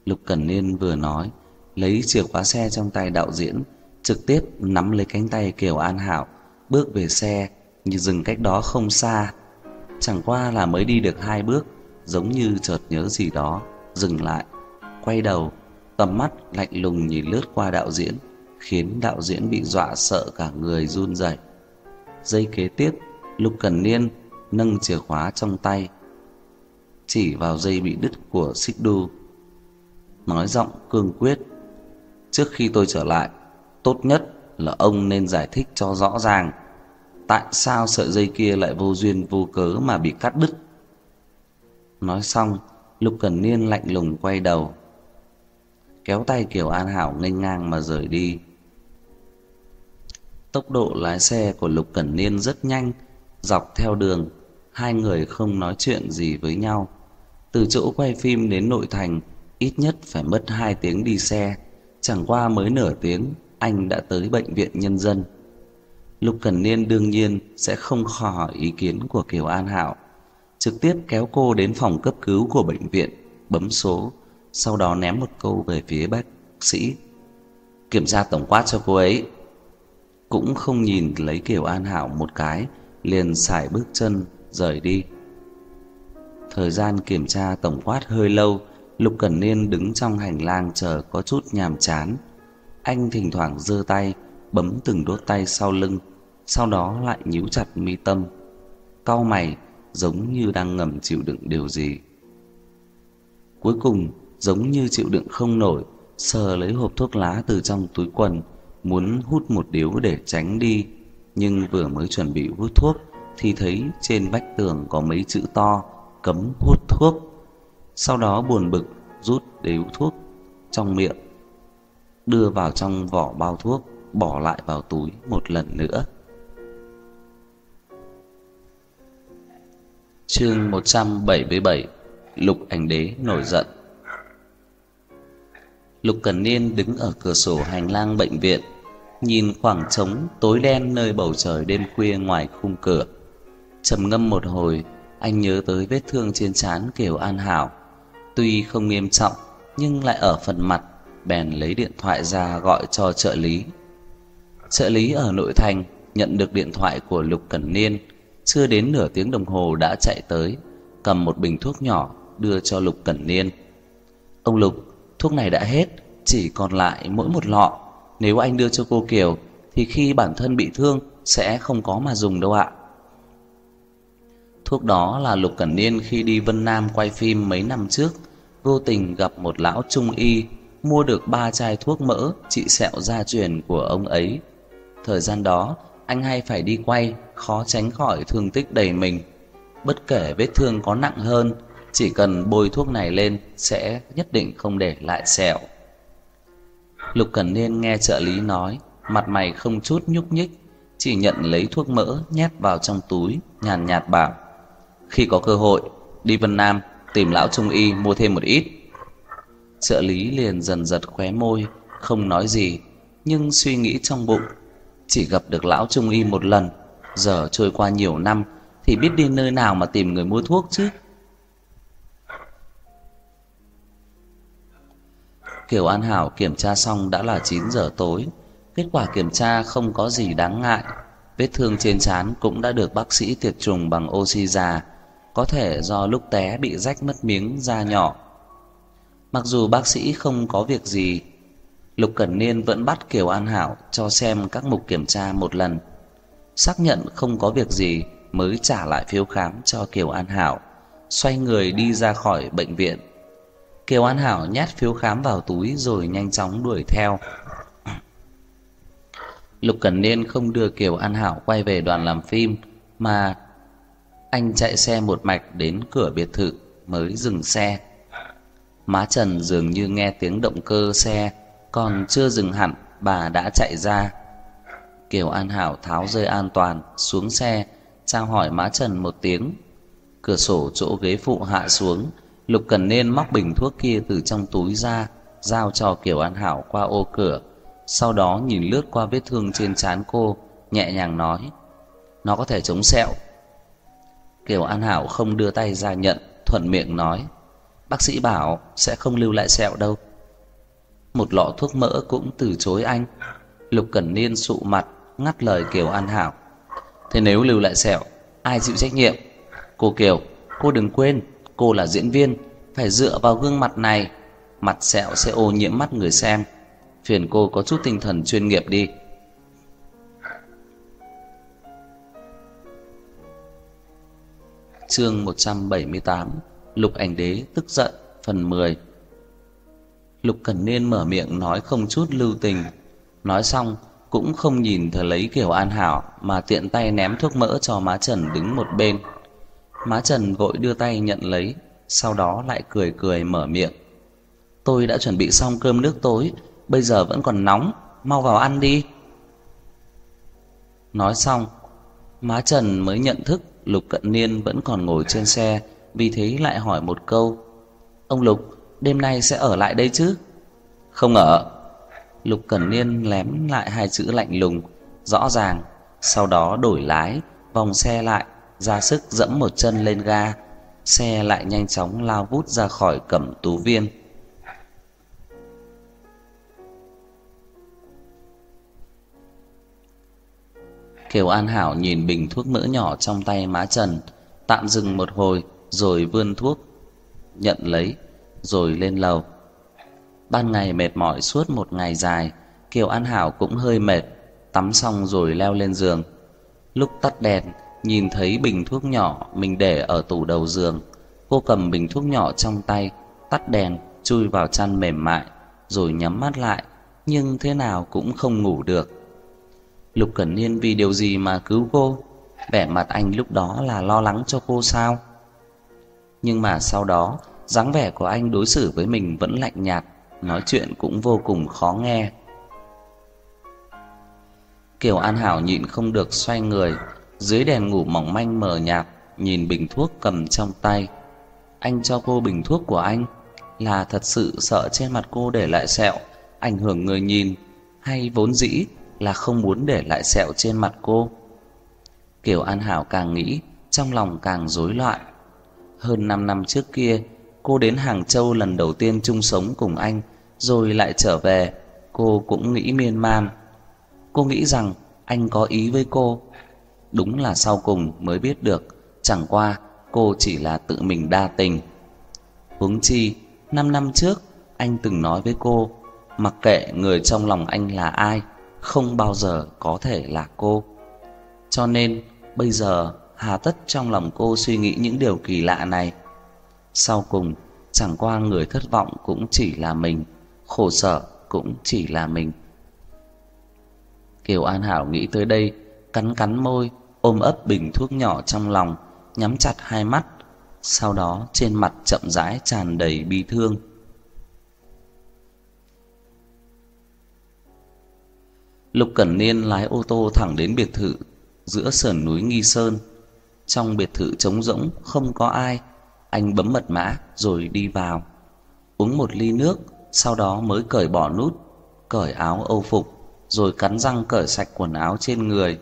Lục Cẩn Niên vừa nói, lấy chìa khóa xe trong tay đạo diễn, trực tiếp nắm lấy cánh tay Kiều An Hảo, bước về xe, như dừng cách đó không xa. Chẳng qua là mới đi được hai bước, giống như chợt nhớ gì đó, dừng lại, quay đầu, tầm mắt lạnh lùng nhìn lướt qua đạo diễn, khiến đạo diễn bị dọa sợ cả người run rẩy. Giây kế tiếp, Lục Cẩn Niên nâng chìa khóa trong tay, chỉ vào dây bị đứt của xích đu nói giọng cương quyết. Trước khi tôi trở lại, tốt nhất là ông nên giải thích cho rõ ràng tại sao sợi dây kia lại vô duyên vô cớ mà bị cắt đứt. Nói xong, Lục Cẩn Niên lạnh lùng quay đầu, kéo tay Kiều An Hảo nghênh ngang mà rời đi. Tốc độ lái xe của Lục Cẩn Niên rất nhanh, dọc theo đường, hai người không nói chuyện gì với nhau. Từ chỗ quay phim đến nội thành ít nhất phải mất 2 tiếng đi xe, chẳng qua mới nửa tiếng anh đã tới bệnh viện nhân dân. Lục Cẩn Niên đương nhiên sẽ không khó hỏi ý kiến của Kiều An Hạo, trực tiếp kéo cô đến phòng cấp cứu của bệnh viện, bấm số, sau đó ném một câu về phía bác sĩ. Kiểm tra tổng quát cho cô ấy. Cũng không nhìn lấy Kiều An Hạo một cái, liền xài bước chân rời đi. Thời gian kiểm tra tổng quát hơi lâu, Lục Cẩn Niên đứng trong hành lang chờ có chút nhàm chán. Anh thỉnh thoảng giơ tay bấm từng đốt tay sau lưng, sau đó lại nhíu chặt mi tâm. Cau mày giống như đang ngầm chịu đựng điều gì. Cuối cùng, giống như chịu đựng không nổi, sờ lấy hộp thuốc lá từ trong túi quần, muốn hút một điếu để tránh đi, nhưng vừa mới chuẩn bị hút thuốc thì thấy trên vách tường có mấy chữ to cấm hút thuốc. Sau đó buồn bực rút điếu thuốc trong miệng, đưa vào trong vỏ bao thuốc, bỏ lại vào túi một lần nữa. Chương 177 Lục Ảnh Đế nổi giận Lục Cần Niên đứng ở cửa sổ hành lang bệnh viện, nhìn khoảng trống tối đen nơi bầu trời đêm khuya ngoài khung cửa. Trầm ngâm một hồi, anh nhớ tới vết thương trên trán Kiều An Hảo, tuy không nghiêm trọng nhưng lại ở phần mặt, bèn lấy điện thoại ra gọi cho trợ lý. Trợ lý ở nội thành nhận được điện thoại của Lục Cẩn Niên, chưa đến nửa tiếng đồng hồ đã chạy tới, cầm một bình thuốc nhỏ đưa cho Lục Cẩn Niên. "Ông Lục, thuốc này đã hết, chỉ còn lại mỗi một lọ, nếu anh đưa cho cô Kiều thì khi bản thân bị thương sẽ không có mà dùng đâu ạ." Thuốc đó là Lục Cẩn Niên khi đi Vân Nam quay phim mấy năm trước vô tình gặp một lão trung y mua được ba chai thuốc mỡ trị sẹo gia truyền của ông ấy. Thời gian đó, anh hay phải đi quay, khó tránh khỏi thương tích đầy mình. Bất kể vết thương có nặng hơn, chỉ cần bôi thuốc này lên sẽ nhất định không để lại sẹo. Lục Cẩn Niên nghe trợ lý nói, mặt mày không chút nhúc nhích, chỉ nhận lấy thuốc mỡ nhét vào trong túi, nhàn nhạt bảo: "Khi có cơ hội, đi Vân Nam tìm lão trung y mua thêm một ít." Trợ lý liền dần giật khóe môi, không nói gì, nhưng suy nghĩ trong bụng, chỉ gặp được lão trung y một lần, giờ trôi qua nhiều năm thì biết đi nơi nào mà tìm người mua thuốc chứ. Kiều An Hảo kiểm tra xong đã là 9 giờ tối. Kết quả kiểm tra không có gì đáng ngại. Vết thương trên trán cũng đã được bác sĩ tiệt trùng bằng oxy già, có thể do lúc té bị rách mất miếng da nhỏ. Mặc dù bác sĩ không có việc gì, Lục Cẩn Niên vẫn bắt Kiều An Hảo cho xem các mục kiểm tra một lần. Xác nhận không có việc gì mới trả lại phiếu khám cho Kiều An Hảo, xoay người đi ra khỏi bệnh viện. Kiều An Hảo nhét phiếu khám vào túi rồi nhanh chóng đuổi theo. Lục Cẩn Niên không đưa Kiều An Hảo quay về đoàn làm phim mà anh chạy xe một mạch đến cửa biệt thự mới dừng xe. Má Trần dường như nghe tiếng động cơ xe, còn chưa dừng hẳn, bà đã chạy ra. Kiều An Hảo tháo dây an toàn xuống xe, chào hỏi má Trần một tiếng. Cửa sổ chỗ ghế phụ hạ xuống, Lục Cần Nên móc bình thuốc kia từ trong túi ra, giao cho Kiều An Hảo qua ô cửa, sau đó nhìn lướt qua vết thương trên trán cô, nhẹ nhàng nói: "Nó có thể chống sẹo." Kiều An Hảo không đưa tay ra nhận, thuận miệng nói: "Bác sĩ bảo sẽ không lưu lại sẹo đâu." Một lọ thuốc mỡ cũng từ chối anh. Lục Cẩn Niên sụ mặt, ngắt lời Kiều An Hảo. "Thế nếu lưu lại sẹo, ai chịu trách nhiệm?" "Cô Kiều, cô đừng quên, cô là diễn viên, phải dựa vào gương mặt này, mặt sẹo sẽ ô nhiễm mắt người xem. Phiền cô có chút tinh thần chuyên nghiệp đi." Chương 178 Lục Ảnh Đế tức giận phần 10 Lục Cẩn Niên mở miệng nói không chút lưu tình, nói xong cũng không nhìn thờ lấy kiểu An Hảo mà tiện tay ném thuốc mỡ cho má Trần đứng một bên. Má Trần vội đưa tay nhận lấy, sau đó lại cười cười mở miệng. Tôi đã chuẩn bị xong cơm nước tối, bây giờ vẫn còn nóng, mau vào ăn đi. Nói xong, má Trần mới nhận thức Lục Cận Niên vẫn còn ngồi trên xe, vì thế lại hỏi một câu. Ông Lục, đêm nay sẽ ở lại đây chứ? Không ở. Lục Cẩn Niên lém lại hai chữ lạnh lùng, rõ ràng, sau đó đổi lái, vòng xe lại, ra sức dẫm một chân lên ga, xe lại nhanh chóng lao vút ra khỏi Cẩm Tú Viên. Kiều An Hảo nhìn bình thuốc mỡ nhỏ trong tay má Trần, tạm dừng một hồi rồi vươn thuốc, nhận lấy, rồi lên lầu. Ban ngày mệt mỏi suốt một ngày dài, Kiều An Hảo cũng hơi mệt, tắm xong rồi leo lên giường. Lúc tắt đèn, nhìn thấy bình thuốc nhỏ mình để ở tủ đầu giường, cô cầm bình thuốc nhỏ trong tay, tắt đèn, chui vào chăn mềm mại, rồi nhắm mắt lại, nhưng thế nào cũng không ngủ được. Lục Cẩn Niên vì điều gì mà cứu cô? Vẻ mặt anh lúc đó là lo lắng cho cô sao? Nhưng mà sau đó, dáng vẻ của anh đối xử với mình vẫn lạnh nhạt, nói chuyện cũng vô cùng khó nghe. Kiều An Hảo nhịn không được xoay người, dưới đèn ngủ mỏng manh mờ nhạt, nhìn bình thuốc cầm trong tay. Anh cho cô bình thuốc của anh là thật sự sợ trên mặt cô để lại sẹo, ảnh hưởng người nhìn, hay vốn dĩ là không muốn để lại sẹo trên mặt cô. Kiều An Hảo càng nghĩ, trong lòng càng rối loạn. Hơn 5 năm trước kia, cô đến Hàng Châu lần đầu tiên chung sống cùng anh, rồi lại trở về, cô cũng nghĩ miên man. Cô nghĩ rằng anh có ý với cô. Đúng là sau cùng mới biết được, chẳng qua cô chỉ là tự mình đa tình. Huống chi, 5 năm trước anh từng nói với cô, mặc kệ người trong lòng anh là ai, không bao giờ có thể là cô. Cho nên bây giờ hà tất trong lòng cô suy nghĩ những điều kỳ lạ này. Sau cùng, chẳng qua người thất vọng cũng chỉ là mình, khổ sở cũng chỉ là mình. Kiều An Hảo nghĩ tới đây, cắn cắn môi, ôm ấp bình thuốc nhỏ trong lòng, nhắm chặt hai mắt, sau đó trên mặt chậm rãi tràn đầy bi thương. Lục Cẩn Niên lái ô tô thẳng đến biệt thự giữa sườn núi Nghi Sơn. Trong biệt thự trống rỗng không có ai, anh bấm mật mã rồi đi vào. Uống một ly nước, sau đó mới cởi bỏ nút, cởi áo âu phục, rồi cắn răng cởi sạch quần áo trên người,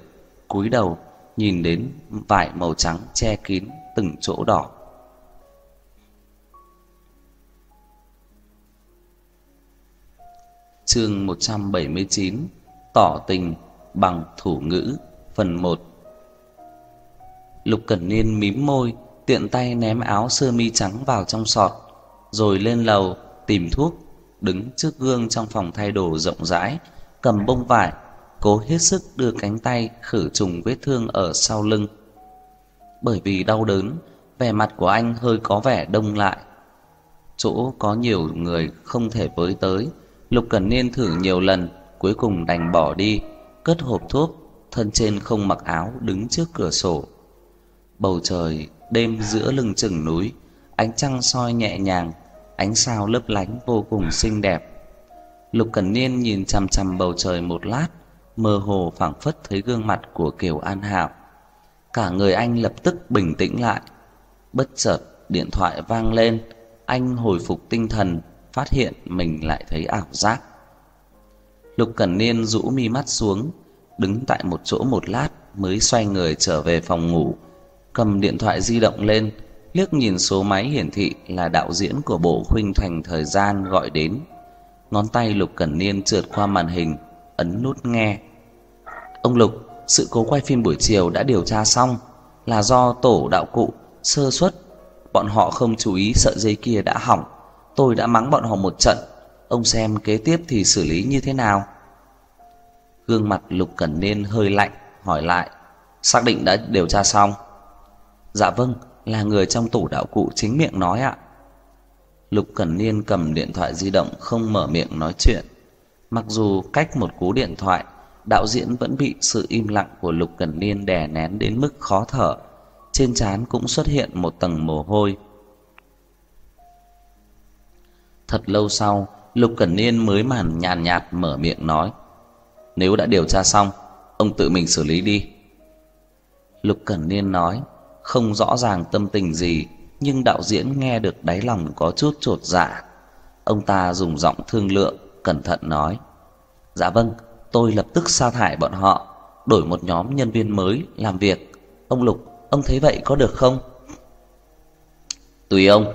cúi đầu nhìn đến vải màu trắng che kín từng chỗ đỏ. Chương 179: Tỏ tình bằng thủ ngữ, phần 1. Lục Cẩn Niên mím môi, tiện tay ném áo sơ mi trắng vào trong sọt, rồi lên lầu tìm thuốc, đứng trước gương trong phòng thay đồ rộng rãi, cầm bông vải, cố hết sức đưa cánh tay khử trùng vết thương ở sau lưng. Bởi vì đau đớn, vẻ mặt của anh hơi có vẻ đông lại. Chỗ có nhiều người không thể với tới, Lục Cẩn Niên thử nhiều lần, cuối cùng đành bỏ đi, cất hộp thuốc, thân trên không mặc áo đứng trước cửa sổ. Bầu trời đêm giữa lưng chừng núi, ánh trăng soi nhẹ nhàng, ánh sao lấp lánh vô cùng xinh đẹp. Lục Cẩn Niên nhìn chằm chằm bầu trời một lát, mơ hồ phảng phất thấy gương mặt của Kiều An Hạo. Cả người anh lập tức bình tĩnh lại. Bất chợt điện thoại vang lên, anh hồi phục tinh thần, phát hiện mình lại thấy ảo giác. Lục Cẩn Niên rũ mi mắt xuống, đứng tại một chỗ một lát mới xoay người trở về phòng ngủ, cầm điện thoại di động lên, liếc nhìn số máy hiển thị là đạo diễn của bộ khuynh thành thời gian gọi đến. Ngón tay Lục Cẩn Niên trượt qua màn hình, ấn nút nghe. Ông Lục, sự cố quay phim buổi chiều đã điều tra xong, là do tổ đạo cụ sơ suất, bọn họ không chú ý sợi dây kia đã hỏng. Tôi đã mắng bọn họ một trận, ông xem kế tiếp thì xử lý như thế nào? Gương mặt Lục Cẩn Niên hơi lạnh, hỏi lại, xác định đã điều tra xong. Dạ vâng, là người trong tổ đạo cụ chính miệng nói ạ. Lục Cẩn Niên cầm điện thoại di động không mở miệng nói chuyện. Mặc dù cách một cú điện thoại, đạo diễn vẫn bị sự im lặng của Lục Cẩn Niên đè nén đến mức khó thở, trên trán cũng xuất hiện một tầng mồ hôi. Thật lâu sau, Lục Cẩn Niên mới màn nhàn nhạt mở miệng nói: "Nếu đã điều tra xong, ông tự mình xử lý đi." Lục Cẩn Niên nói, không rõ ràng tâm tình gì, nhưng đạo diễn nghe được đáy lòng có chút trột dạ. Ông ta dùng giọng thương lượng, cẩn thận nói: "Dạ vâng, tôi lập tức sa thải bọn họ, đổi một nhóm nhân viên mới làm việc. Ông Lục, ông thấy vậy có được không?" "Tùy ông,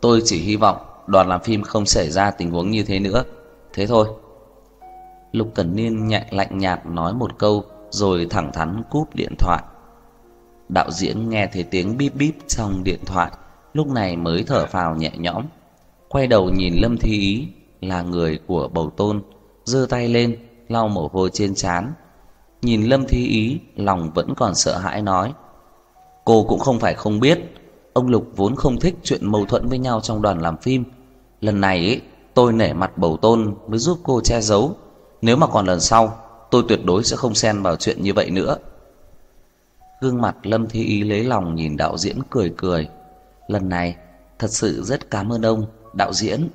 tôi chỉ hy vọng đoàn làm phim không xảy ra tình huống như thế nữa. Thế thôi." Lục Cẩn Niên nhẹ lạnh nhạt nói một câu rồi thẳng thắn cúp điện thoại. Đạo diễn nghe thấy tiếng bíp bíp trong điện thoại, lúc này mới thở phào nhẹ nhõm, quay đầu nhìn Lâm Thi Ý là người của Bầu Tôn, giơ tay lên lau mồ hôi trên trán. Nhìn Lâm Thi Ý, lòng vẫn còn sợ hãi nói: "Cô cũng không phải không biết, ông Lục vốn không thích chuyện mâu thuẫn với nhau trong đoàn làm phim, lần này ấy, tôi nể mặt Bầu Tôn mới giúp cô che giấu, nếu mà còn lần sau, tôi tuyệt đối sẽ không xen vào chuyện như vậy nữa." Gương mặt Lâm Thi Ý lấy lòng nhìn đạo diễn cười cười. Lần này thật sự rất cảm ơn ông, đạo diễn.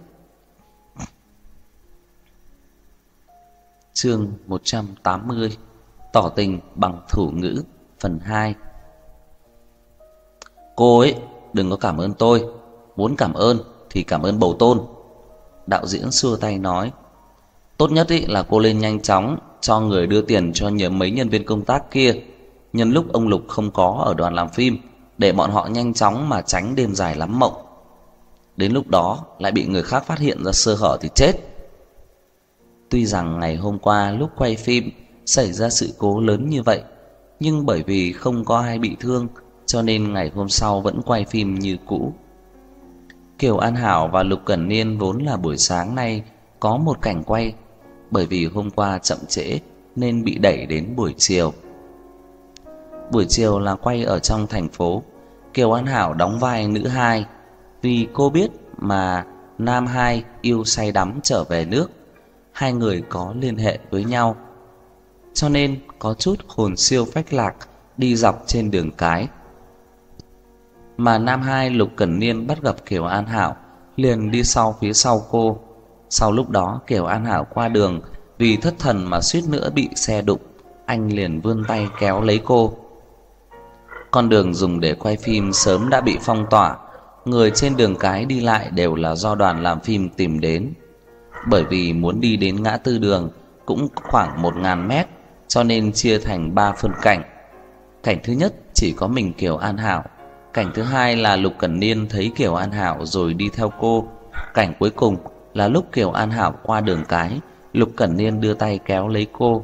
Chương 180: Tỏ tình bằng thủ ngữ, phần 2. Cô ấy đừng có cảm ơn tôi, muốn cảm ơn thì cảm ơn Bầu Tôn. Đạo diễn xua tay nói, tốt nhất ý là cô lên nhanh chóng cho người đưa tiền cho nhờ mấy nhân viên công tác kia nhân lúc ông Lục không có ở đoàn làm phim để bọn họ nhanh chóng mà tránh đêm dài lắm mộng. Đến lúc đó lại bị người khác phát hiện ra sơ hở thì chết. Tuy rằng ngày hôm qua lúc quay phim xảy ra sự cố lớn như vậy, nhưng bởi vì không có ai bị thương cho nên ngày hôm sau vẫn quay phim như cũ. Kiều An Hảo và Lục Cẩn Niên vốn là buổi sáng nay có một cảnh quay, bởi vì hôm qua chậm trễ nên bị đẩy đến buổi chiều. Buổi chiều là quay ở trong thành phố Kiều An Hảo đóng vai nữ hai Vì cô biết mà nam hai yêu say đắm trở về nước. Hai người có liên hệ với nhau. Cho nên có chút hồn siêu phách lạc đi dọc trên đường cái. Mà nam hai Lục Cẩn Niên bắt gặp Kiều An Hảo, liền đi sau phía sau cô. Sau lúc đó Kiều An Hảo qua đường vì thất thần mà suýt nữa bị xe đụng, anh liền vươn tay kéo lấy cô. Con đường dùng để quay phim sớm đã bị phong tỏa, người trên đường cái đi lại đều là do đoàn làm phim tìm đến. Bởi vì muốn đi đến ngã tư đường cũng khoảng một ngàn mét, cho nên chia thành ba phân cảnh. Cảnh thứ nhất chỉ có mình Kiều An Hảo, cảnh thứ hai là Lục Cẩn Niên thấy Kiều An Hảo rồi đi theo cô, cảnh cuối cùng là lúc Kiều An Hảo qua đường cái, Lục Cẩn Niên đưa tay kéo lấy cô.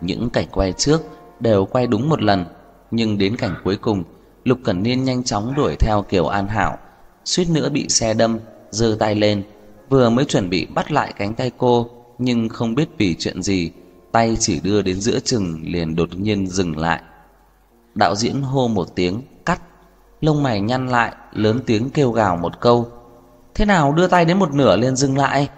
Những cảnh quay trước đều quay đúng một lần, nhưng đến cảnh cuối cùng, Lục Cẩn Niên nhanh chóng đuổi theo Kiều An Hảo, suýt nữa bị xe đâm, giơ tay lên, vừa mới chuẩn bị bắt lại cánh tay cô, nhưng không biết vì chuyện gì, tay chỉ đưa đến giữa chừng liền đột nhiên dừng lại. Đạo diễn hô một tiếng lông mày nhăn lại, lớn tiếng kêu gào một câu. Thế nào đưa tay đến một nửa liền dừng lại?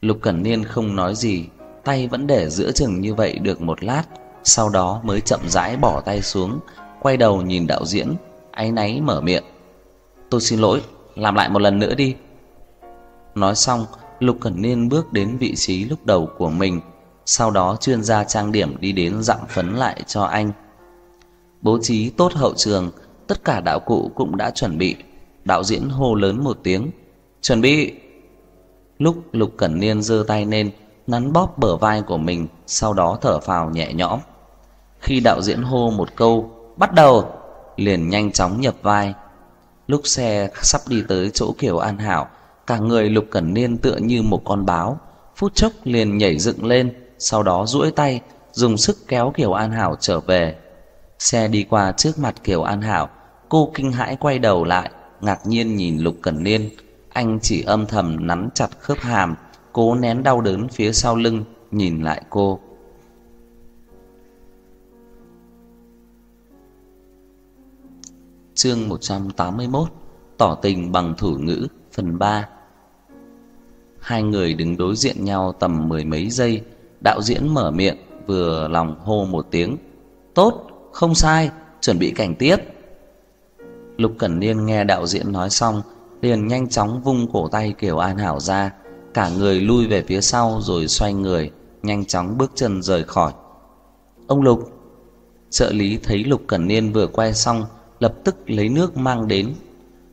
Lục Cẩn Niên không nói gì, tay vẫn để giữa chừng như vậy được một lát, sau đó mới chậm rãi bỏ tay xuống, quay đầu nhìn đạo diễn, áy náy mở miệng. "Tôi xin lỗi, làm lại một lần nữa đi." Nói xong, Lục Cẩn Niên bước đến vị trí lúc đầu của mình, sau đó chuyên gia trang điểm đi đến dặm phấn lại cho anh. Bố trí tốt hậu trường, tất cả đạo cụ cũng đã chuẩn bị. Đạo diễn hô lớn một tiếng, "Chuẩn bị!" Lúc Lục Cẩn Niên giơ tay lên, nắn bóp bờ vai của mình, sau đó thở phào nhẹ nhõm. Khi đạo diễn hô một câu "Bắt đầu!" liền nhanh chóng nhập vai. Lúc xe sắp đi tới chỗ Kiều An Hảo, cả người Lục Cẩn Niên tựa như một con báo, phút chốc liền nhảy dựng lên, sau đó duỗi tay, dùng sức kéo Kiều An Hảo trở về. Xe đi qua trước mặt Kiều An Hảo, cô kinh hãi quay đầu lại, ngạc nhiên nhìn Lục Cẩn Niên, anh chỉ âm thầm nắm chặt khớp hàm, cố nén đau đớn phía sau lưng, nhìn lại cô. Chương 181: Tỏ tình bằng thủ ngữ, phần 3. Hai người đứng đối diện nhau tầm mười mấy giây, đạo diễn mở miệng, vừa lòng hô một tiếng, "Tốt, không sai, chuẩn bị cảnh tiếp." Lục Cẩn Niên nghe đạo diễn nói xong, liền nhanh chóng vung cổ tay Kiều An Hảo ra, cả người lui về phía sau rồi xoay người, nhanh chóng bước chân rời khỏi. Ông Lục, trợ lý thấy Lục Cẩn Niên vừa quay xong, lập tức lấy nước mang đến.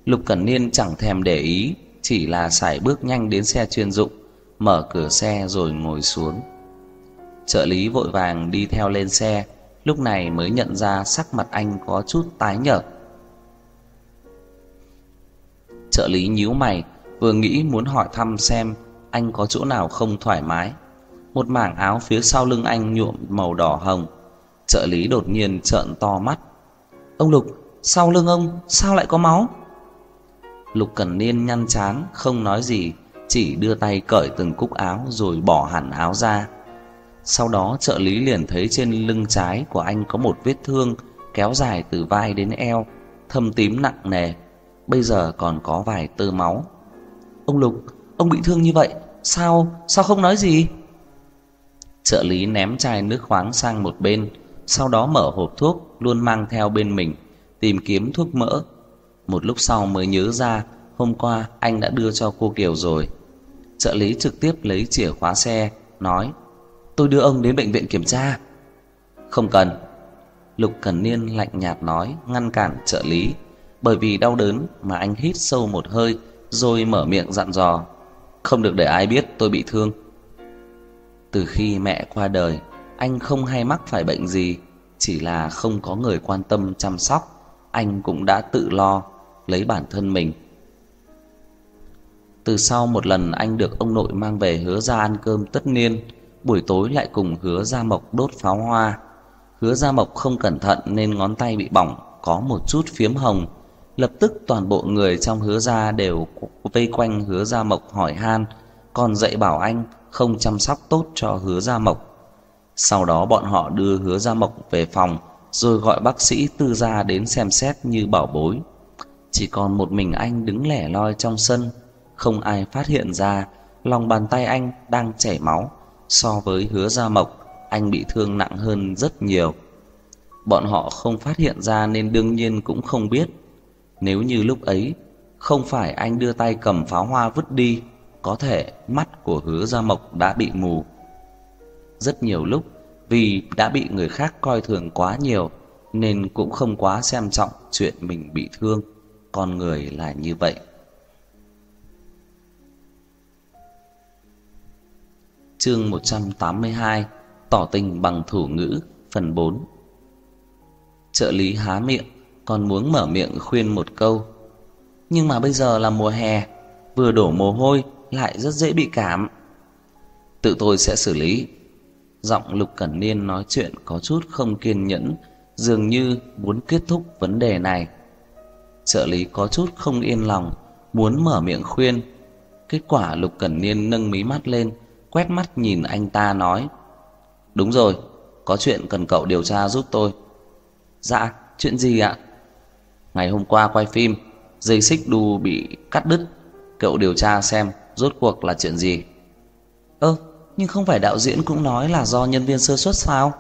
Lục Cẩn Niên chẳng thèm để ý, chỉ là sải bước nhanh đến xe chuyên dụng, mở cửa xe rồi ngồi xuống. Trợ lý vội vàng đi theo lên xe, lúc này mới nhận ra sắc mặt anh có chút tái nhợt. Trợ lý nhíu mày, vừa nghĩ muốn hỏi thăm xem anh có chỗ nào không thoải mái. Một mảng áo phía sau lưng anh nhuộm màu đỏ hồng. Trợ lý đột nhiên trợn to mắt. Ông Lục, sau lưng ông sao lại có máu? Lục Cẩn Niên nhăn chán, không nói gì, chỉ đưa tay cởi từng cúc áo rồi bỏ hẳn áo ra. Sau đó trợ lý liền thấy trên lưng trái của anh có một vết thương kéo dài từ vai đến eo, thâm tím nặng nề bây giờ còn có vài tơ máu. Ông Lục, ông bị thương như vậy, sao, sao không nói gì? Trợ lý ném chai nước khoáng sang một bên, sau đó mở hộp thuốc luôn mang theo bên mình, tìm kiếm thuốc mỡ. Một lúc sau mới nhớ ra, hôm qua anh đã đưa cho cô Kiều rồi. Trợ lý trực tiếp lấy chìa khóa xe, nói: "Tôi đưa ông đến bệnh viện kiểm tra." "Không cần." Lục Cẩn Niên lạnh nhạt nói, ngăn cản trợ lý bởi vì đau đớn mà anh hít sâu một hơi rồi mở miệng dặn dò, "Không được để ai biết tôi bị thương." Từ khi mẹ qua đời, anh không hay mắc phải bệnh gì, chỉ là không có người quan tâm chăm sóc, anh cũng đã tự lo lấy bản thân mình. Từ sau một lần anh được ông nội mang về hứa ra ăn cơm tất niên, buổi tối lại cùng hứa ra mộc đốt pháo hoa. Hứa ra mộc không cẩn thận nên ngón tay bị bỏng, có một chút phiếm hồng, Lập tức toàn bộ người trong hứa gia đều vây quanh hứa gia mộc hỏi han, còn dạy bảo anh không chăm sóc tốt cho hứa gia mộc. Sau đó bọn họ đưa hứa gia mộc về phòng, rồi gọi bác sĩ tư gia đến xem xét như bảo bối. Chỉ còn một mình anh đứng lẻ loi trong sân Không ai phát hiện ra Lòng bàn tay anh đang chảy máu So với hứa gia mộc Anh bị thương nặng hơn rất nhiều Bọn họ không phát hiện ra Nên đương nhiên cũng không biết nếu như lúc ấy Không phải anh đưa tay cầm pháo hoa vứt đi, Có thể mắt của hứa gia mộc đã bị mù. Rất nhiều lúc, Vì đã bị người khác coi thường quá nhiều, Nên cũng không quá xem trọng chuyện mình bị thương, Con người là như vậy. Chương 182 Tỏ tình bằng thủ ngữ, Phần 4 Trợ lý há miệng. Còn muốn mở miệng khuyên một câu. Nhưng mà bây giờ là mùa hè Vừa đổ mồ hôi Lại rất dễ bị cảm. Tự tôi sẽ xử lý. Giọng Lục Cẩn Niên nói chuyện có chút không kiên nhẫn Dường như muốn kết thúc vấn đề này. Trợ lý có chút không yên lòng Muốn mở miệng khuyên. Kết quả Lục Cẩn Niên nâng mí mắt lên quét mắt nhìn anh ta nói Đúng rồi, có chuyện cần cậu điều tra giúp tôi. Dạ, chuyện gì ạ? Ngày hôm qua quay phim, dây xích đu bị cắt đứt Cậu điều tra xem rốt cuộc là chuyện gì Ơ, nhưng không phải đạo diễn cũng nói là do nhân viên sơ suất sao?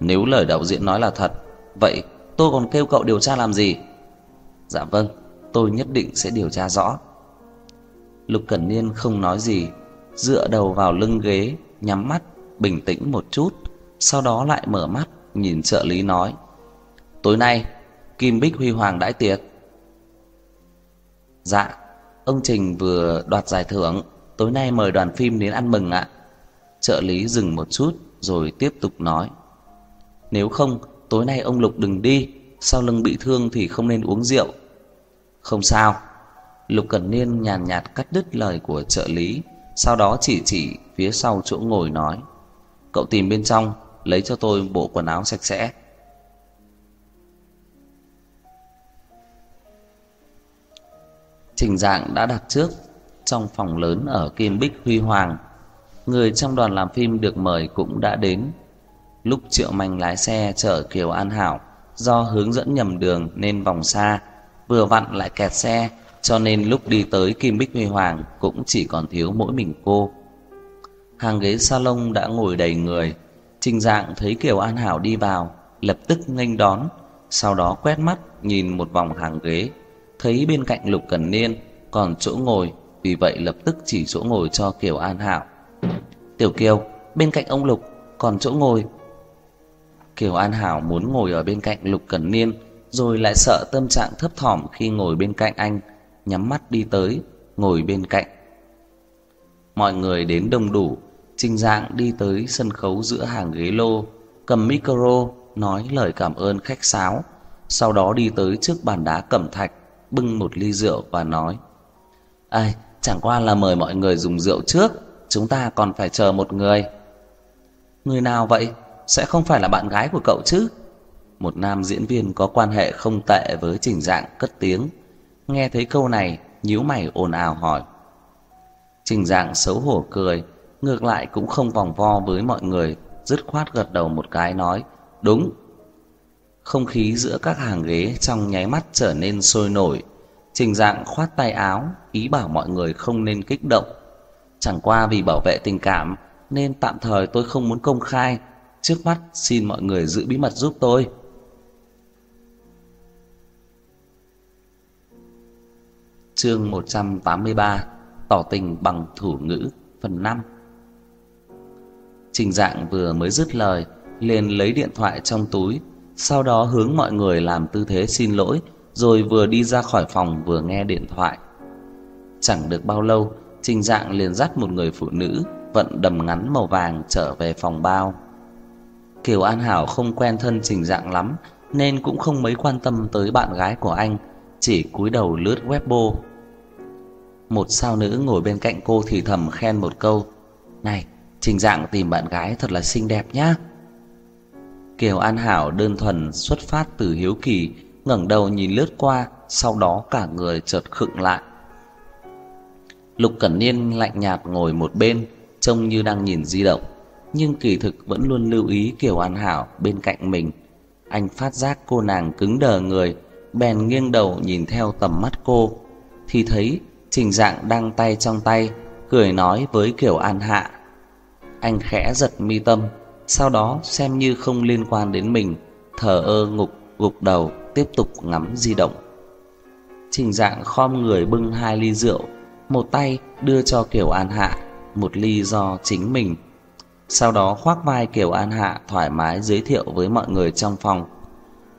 Nếu lời đạo diễn nói là thật Vậy tôi còn kêu cậu điều tra làm gì? Dạ vâng, tôi nhất định sẽ điều tra rõ Lục Cẩn Niên không nói gì dựa đầu vào lưng ghế, nhắm mắt, bình tĩnh một chút, sau đó lại mở mắt, nhìn trợ lý nói: "Tối nay, Kim Bích Huy Hoàng đãi tiệc." "Dạ, ông Trình vừa đoạt giải thưởng, tối nay mời đoàn phim đến ăn mừng ạ." Trợ lý dừng một chút rồi tiếp tục nói: "Nếu không, tối nay ông Lục đừng đi, sau lưng bị thương thì không nên uống rượu." "Không sao." Lục Cẩn Niên nhàn nhạt cắt đứt lời của trợ lý, sau đó chỉ chỉ phía sau chỗ ngồi nói Cậu tìm bên trong Lấy cho tôi bộ quần áo sạch sẽ Trình dạng đã đặt trước Trong phòng lớn ở Kim Bích Huy Hoàng. Người trong đoàn làm phim được mời cũng đã đến. Lúc Triệu Mạnh lái xe chở Kiều An Hảo Do hướng dẫn nhầm đường nên vòng xa Vừa vặn lại kẹt xe cho nên lúc đi tới Kim Bích Huy Hoàng cũng chỉ còn thiếu mỗi mình cô. Hàng ghế salon đã ngồi đầy người, Trình Dạng thấy Kiều An Hảo đi vào, lập tức nghênh đón, sau đó quét mắt nhìn một vòng hàng ghế, thấy bên cạnh Lục Cẩn Niên còn chỗ ngồi, vì vậy lập tức chỉ chỗ ngồi cho Kiều An Hảo. "Tiểu Kiều, bên cạnh ông Lục còn chỗ ngồi." Kiều An Hảo muốn ngồi ở bên cạnh Lục Cẩn Niên, rồi lại sợ tâm trạng thấp thỏm khi ngồi bên cạnh anh, nhắm mắt đi tới, ngồi bên cạnh. Mọi người đến đông đủ, Trình Dạng đi tới sân khấu giữa hàng ghế lô, cầm micro nói lời cảm ơn khách sáo, sau đó đi tới trước bàn đá cẩm thạch, bưng một ly rượu và nói: "Ai, chẳng qua là mời mọi người dùng rượu trước, chúng ta còn phải chờ một người." "Người nào vậy? Sẽ không phải là bạn gái của cậu chứ?" Một nam diễn viên có quan hệ không tệ với Trình Dạng cất tiếng. Nghe thấy câu này, nhíu mày ồn ào hỏi. Trình Dạng xấu hổ cười, ngược lại cũng không vòng vo với mọi người, dứt khoát gật đầu một cái nói, "Đúng." Không khí giữa các hàng ghế trong nháy mắt trở nên sôi nổi. Trình Dạng khoát tay áo, ý bảo mọi người không nên kích động. Chẳng qua vì bảo vệ tình cảm nên tạm thời tôi không muốn công khai, trước mắt xin mọi người giữ bí mật giúp tôi. Chương 183 Tỏ tình bằng thủ ngữ Phần 5 Trình dạng vừa mới dứt lời liền lấy điện thoại trong túi sau đó hướng mọi người làm tư thế xin lỗi, Rồi vừa đi ra khỏi phòng vừa nghe điện thoại. Chẳng được bao lâu, Trình dạng liền dắt một người phụ nữ Vận đầm ngắn màu vàng trở về phòng bao. Kiều An Hảo không quen thân trình dạng lắm, Nên cũng không mấy quan tâm tới bạn gái của anh, Chỉ cúi đầu lướt Weibo một sao nữ ngồi bên cạnh cô thì thầm khen một câu, Này, Trình dạng tìm bạn gái thật là xinh đẹp nhá. Kiều An Hảo đơn thuần xuất phát từ hiếu kỳ ngẩng đầu nhìn lướt qua Sau đó cả người chợt khựng lại. Lục Cẩn Niên lạnh nhạt ngồi một bên Trông như đang nhìn di động Nhưng kỳ thực vẫn luôn lưu ý Kiều An Hảo bên cạnh mình. Anh phát giác cô nàng cứng đờ người bèn nghiêng đầu nhìn theo tầm mắt cô thì thấy Trình Dạng đang tay trong tay cười nói với Kiều An Hạ. Anh khẽ giật mi tâm, sau đó xem như không liên quan đến mình, thở ơ ngục gục đầu tiếp tục ngắm di động. Trình Dạng khom người bưng hai ly rượu, một tay đưa cho Kiều An Hạ, một ly do chính mình. Sau đó khoác vai Kiều An Hạ thoải mái giới thiệu với mọi người trong phòng.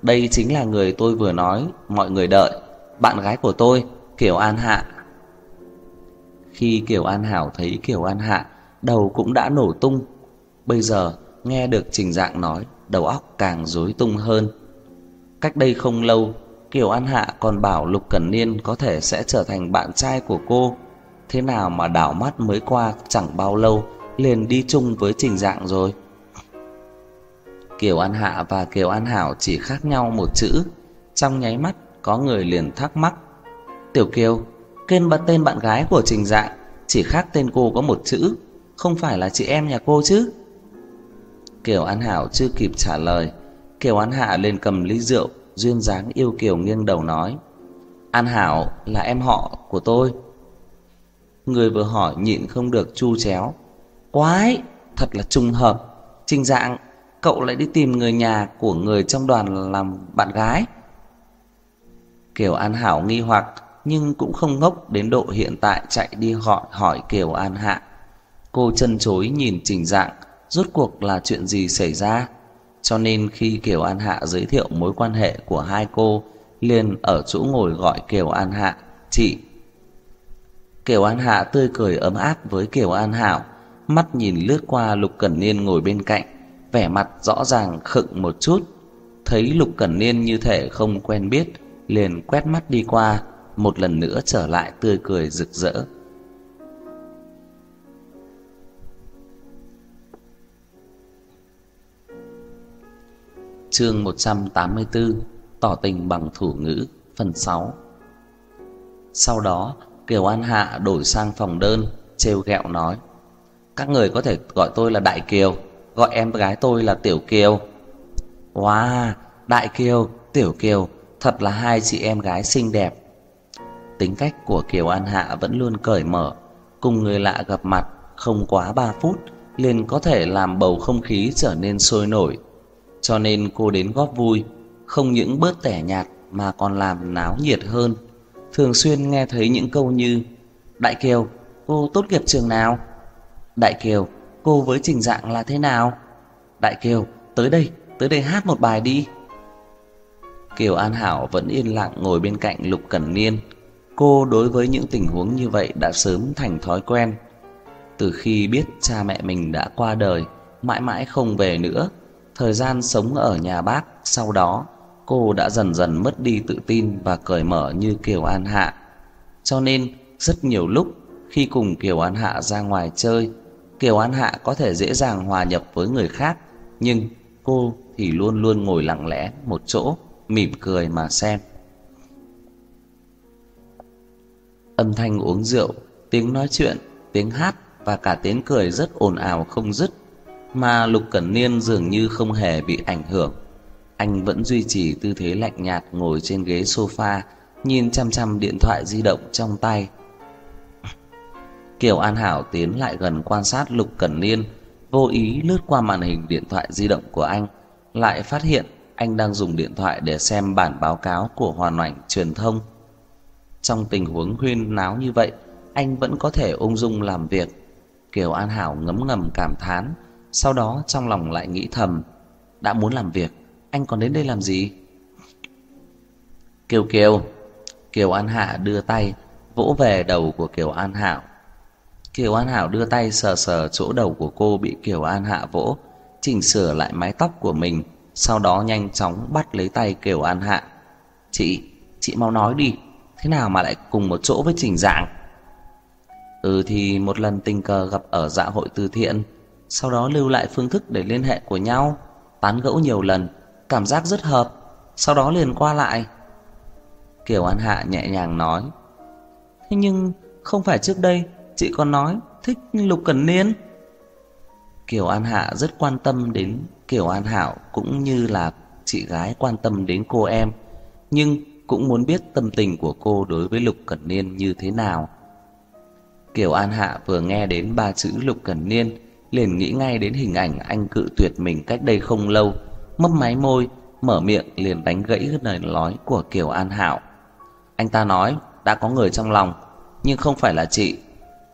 Đây chính là người tôi vừa nói, mọi người đợi, bạn gái của tôi, Kiều An Hạ. Khi Kiều An Hảo thấy Kiều An Hạ, đầu cũng đã nổ tung. Bây giờ nghe được Trình Dạng nói, đầu óc càng rối tung hơn. Cách đây không lâu, Kiều An Hạ còn bảo Lục Cẩn Niên có thể sẽ trở thành bạn trai của cô. Thế nào mà đảo mắt mới qua chẳng bao lâu liền đi chung với Trình Dạng rồi. Kiều An Hạ và Kiều An Hảo chỉ khác nhau một chữ. Trong nháy mắt có người liền thắc mắc. Tiểu Kiều, kênh bật tên bạn gái của Trình Dạng chỉ khác tên cô có một chữ, không phải là chị em nhà cô chứ? Kiều An Hảo chưa kịp trả lời, Kiều An Hạ lên cầm ly rượu, duyên dáng yêu kiều nghiêng đầu nói: "An Hảo là em họ của tôi." Người vừa hỏi nhịn không được chu chéo. "Quái, thật là trùng hợp, Trình Dạng, cậu lại đi tìm người nhà của người trong đoàn làm bạn gái?" Kiều An Hảo nghi hoặc nhưng cũng không ngốc đến độ hiện tại chạy đi gọi hỏi Kiều An Hạ. Cô chân chối nhìn Trình Dạng, rốt cuộc là chuyện gì xảy ra? Cho nên khi Kiều An Hạ giới thiệu mối quan hệ của hai cô, liền ở chỗ ngồi gọi Kiều An Hạ, "Chị." Kiều An Hạ tươi cười ấm áp với Kiều An Hảo, mắt nhìn lướt qua Lục Cẩn Niên ngồi bên cạnh, vẻ mặt rõ ràng khựng một chút. Thấy Lục Cẩn Niên như thể không quen biết, liền quét mắt đi qua, một lần nữa trở lại tươi cười rực rỡ. Chương 184: Tỏ tình bằng thủ ngữ, phần 6. Sau đó, Kiều An Hạ đổi sang phòng đơn, trêu ghẹo nói: "Các người có thể gọi tôi là Đại Kiều, gọi em gái tôi là Tiểu Kiều." Wow, Đại Kiều, Tiểu Kiều, thật là hai chị em gái xinh đẹp. Tính cách của Kiều An Hạ vẫn luôn cởi mở, cùng người lạ gặp mặt không quá 3 phút liền có thể làm bầu không khí trở nên sôi nổi. Cho nên cô đến góp vui, không những bớt tẻ nhạt mà còn làm náo nhiệt hơn. Thường xuyên nghe thấy những câu như: "Đại Kiều, cô tốt nghiệp trường nào?" "Đại Kiều, cô với Trình Dạng là thế nào?" "Đại Kiều, tới đây, tới đây hát một bài đi." Kiều An Hảo vẫn yên lặng ngồi bên cạnh Lục Cẩn Niên, Cô đối với những tình huống như vậy đã sớm thành thói quen. Từ khi biết cha mẹ mình đã qua đời, mãi mãi không về nữa, thời gian sống ở nhà bác sau đó, cô đã dần dần mất đi tự tin và cởi mở như Kiều An Hạ. Cho nên, rất nhiều lúc khi cùng Kiều An Hạ ra ngoài chơi, Kiều An Hạ có thể dễ dàng hòa nhập với người khác, nhưng cô thì luôn luôn ngồi lặng lẽ một chỗ, mỉm cười mà xem. Âm thanh uống rượu, tiếng nói chuyện, tiếng hát và cả tiếng cười rất ồn ào không dứt, mà Lục Cẩn Niên dường như không hề bị ảnh hưởng. Anh vẫn duy trì tư thế lạnh nhạt ngồi trên ghế sofa, nhìn chăm chăm điện thoại di động trong tay. Kiều An Hảo tiến lại gần quan sát Lục Cẩn Niên, vô ý lướt qua màn hình điện thoại di động của anh, lại phát hiện anh đang dùng điện thoại để xem bản báo cáo của Hoàn Ảnh truyền thông. Trong tình huống huyên náo như vậy, anh vẫn có thể ung dung làm việc. Kiều An Hảo ngấm ngầm cảm thán, sau đó trong lòng lại nghĩ thầm, đã muốn làm việc, anh còn đến đây làm gì? Kiều Kiều, Kiều An Hạ đưa tay vỗ về đầu của Kiều An Hảo. Kiều An Hảo đưa tay sờ sờ chỗ đầu của cô bị Kiều An Hạ vỗ, chỉnh sửa lại mái tóc của mình, sau đó nhanh chóng bắt lấy tay Kiều An Hạ. "Chị, chị mau nói đi, Thế nào mà lại cùng một chỗ với Trình Dạng Ừ thì một lần tình cờ gặp ở dạ hội từ thiện sau đó lưu lại phương thức để liên hệ của nhau Tán gẫu nhiều lần Cảm giác rất hợp Sau đó liền qua lại Kiều An Hạ nhẹ nhàng nói Thế nhưng không phải trước đây Chị còn nói thích Lục Cẩn Niên Kiều An Hạ rất quan tâm đến Kiều An Hạo Cũng như là chị gái quan tâm đến cô em Nhưng cũng muốn biết tâm tình của cô đối với Lục Cẩn Niên như thế nào. Kiều An Hạ vừa nghe đến ba chữ Lục Cẩn Niên, liền nghĩ ngay đến hình ảnh anh cự tuyệt mình cách đây không lâu, mấp máy môi, mở miệng liền đánh gãy lời nói của Kiều An Hạo. Anh ta nói đã có người trong lòng, nhưng không phải là chị.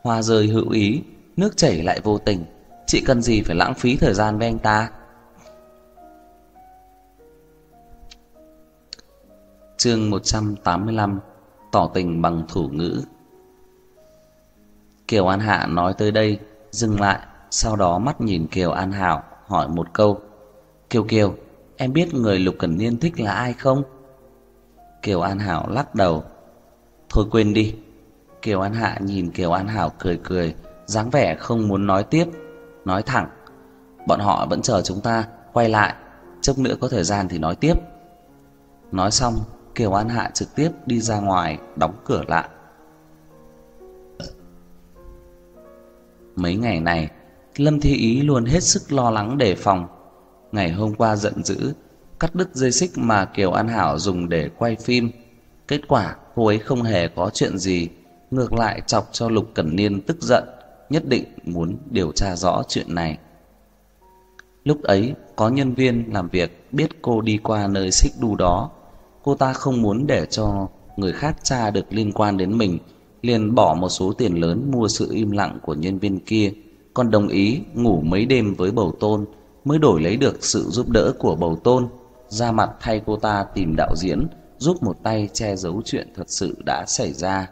Hoa rơi hữu ý, nước chảy lại vô tình, chị cần gì phải lãng phí thời gian với anh ta? Chương 185 Tỏ tình bằng thủ ngữ Kiều An Hạ nói tới đây Dừng lại sau đó mắt nhìn Kiều An Hảo, Hỏi một câu. Kiều Kiều, Em biết người Lục Cẩn Niên thích là ai không? Kiều An Hảo lắc đầu. Thôi quên đi. Kiều An Hạ nhìn Kiều An Hảo cười cười, dáng vẻ không muốn nói tiếp, Nói thẳng. Bọn họ vẫn chờ chúng ta, Quay lại, Chốc nữa có thời gian thì nói tiếp. Nói xong, Kiều An Hạ trực tiếp đi ra ngoài, Đóng cửa lại. Mấy ngày này Lâm Thi Ý luôn hết sức lo lắng đề phòng. Ngày hôm qua giận dữ, Cắt đứt dây xích mà Kiều An Hảo dùng để quay phim. Kết quả, cô ấy không hề có chuyện gì, Ngược lại chọc cho Lục Cẩn Niên tức giận, Nhất định muốn điều tra rõ chuyện này. Lúc ấy, có nhân viên làm việc biết cô đi qua nơi xích đu đó. Cô ta không muốn để cho người khác tra được liên quan đến mình, liền bỏ một số tiền lớn mua sự im lặng của nhân viên kia con đồng ý ngủ mấy đêm với bầu tôn Mới đổi lấy được sự giúp đỡ của bầu tôn. Ra mặt thay cô ta tìm đạo diễn, Giúp một tay che giấu chuyện thật sự đã xảy ra.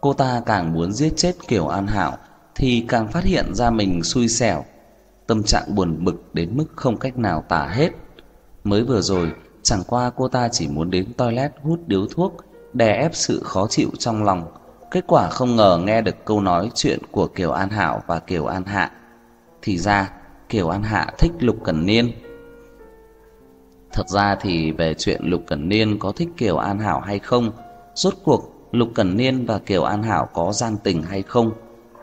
Cô ta càng muốn giết chết Kiều An Hảo Thì càng phát hiện ra mình xui xẻo. Tâm trạng buồn bực đến mức không cách nào tả hết. Mới vừa rồi, Chẳng qua cô ta chỉ muốn đến toilet hút điếu thuốc, Đè ép sự khó chịu trong lòng. Kết quả không ngờ nghe được câu nói chuyện của Kiều An Hảo và Kiều An Hạ. Thì ra, Kiều An Hạ thích Lục Cẩn Niên. Thật ra thì về chuyện Lục Cẩn Niên có thích Kiều An Hảo hay không, Rốt cuộc Lục Cẩn Niên và Kiều An Hảo có gian tình hay không,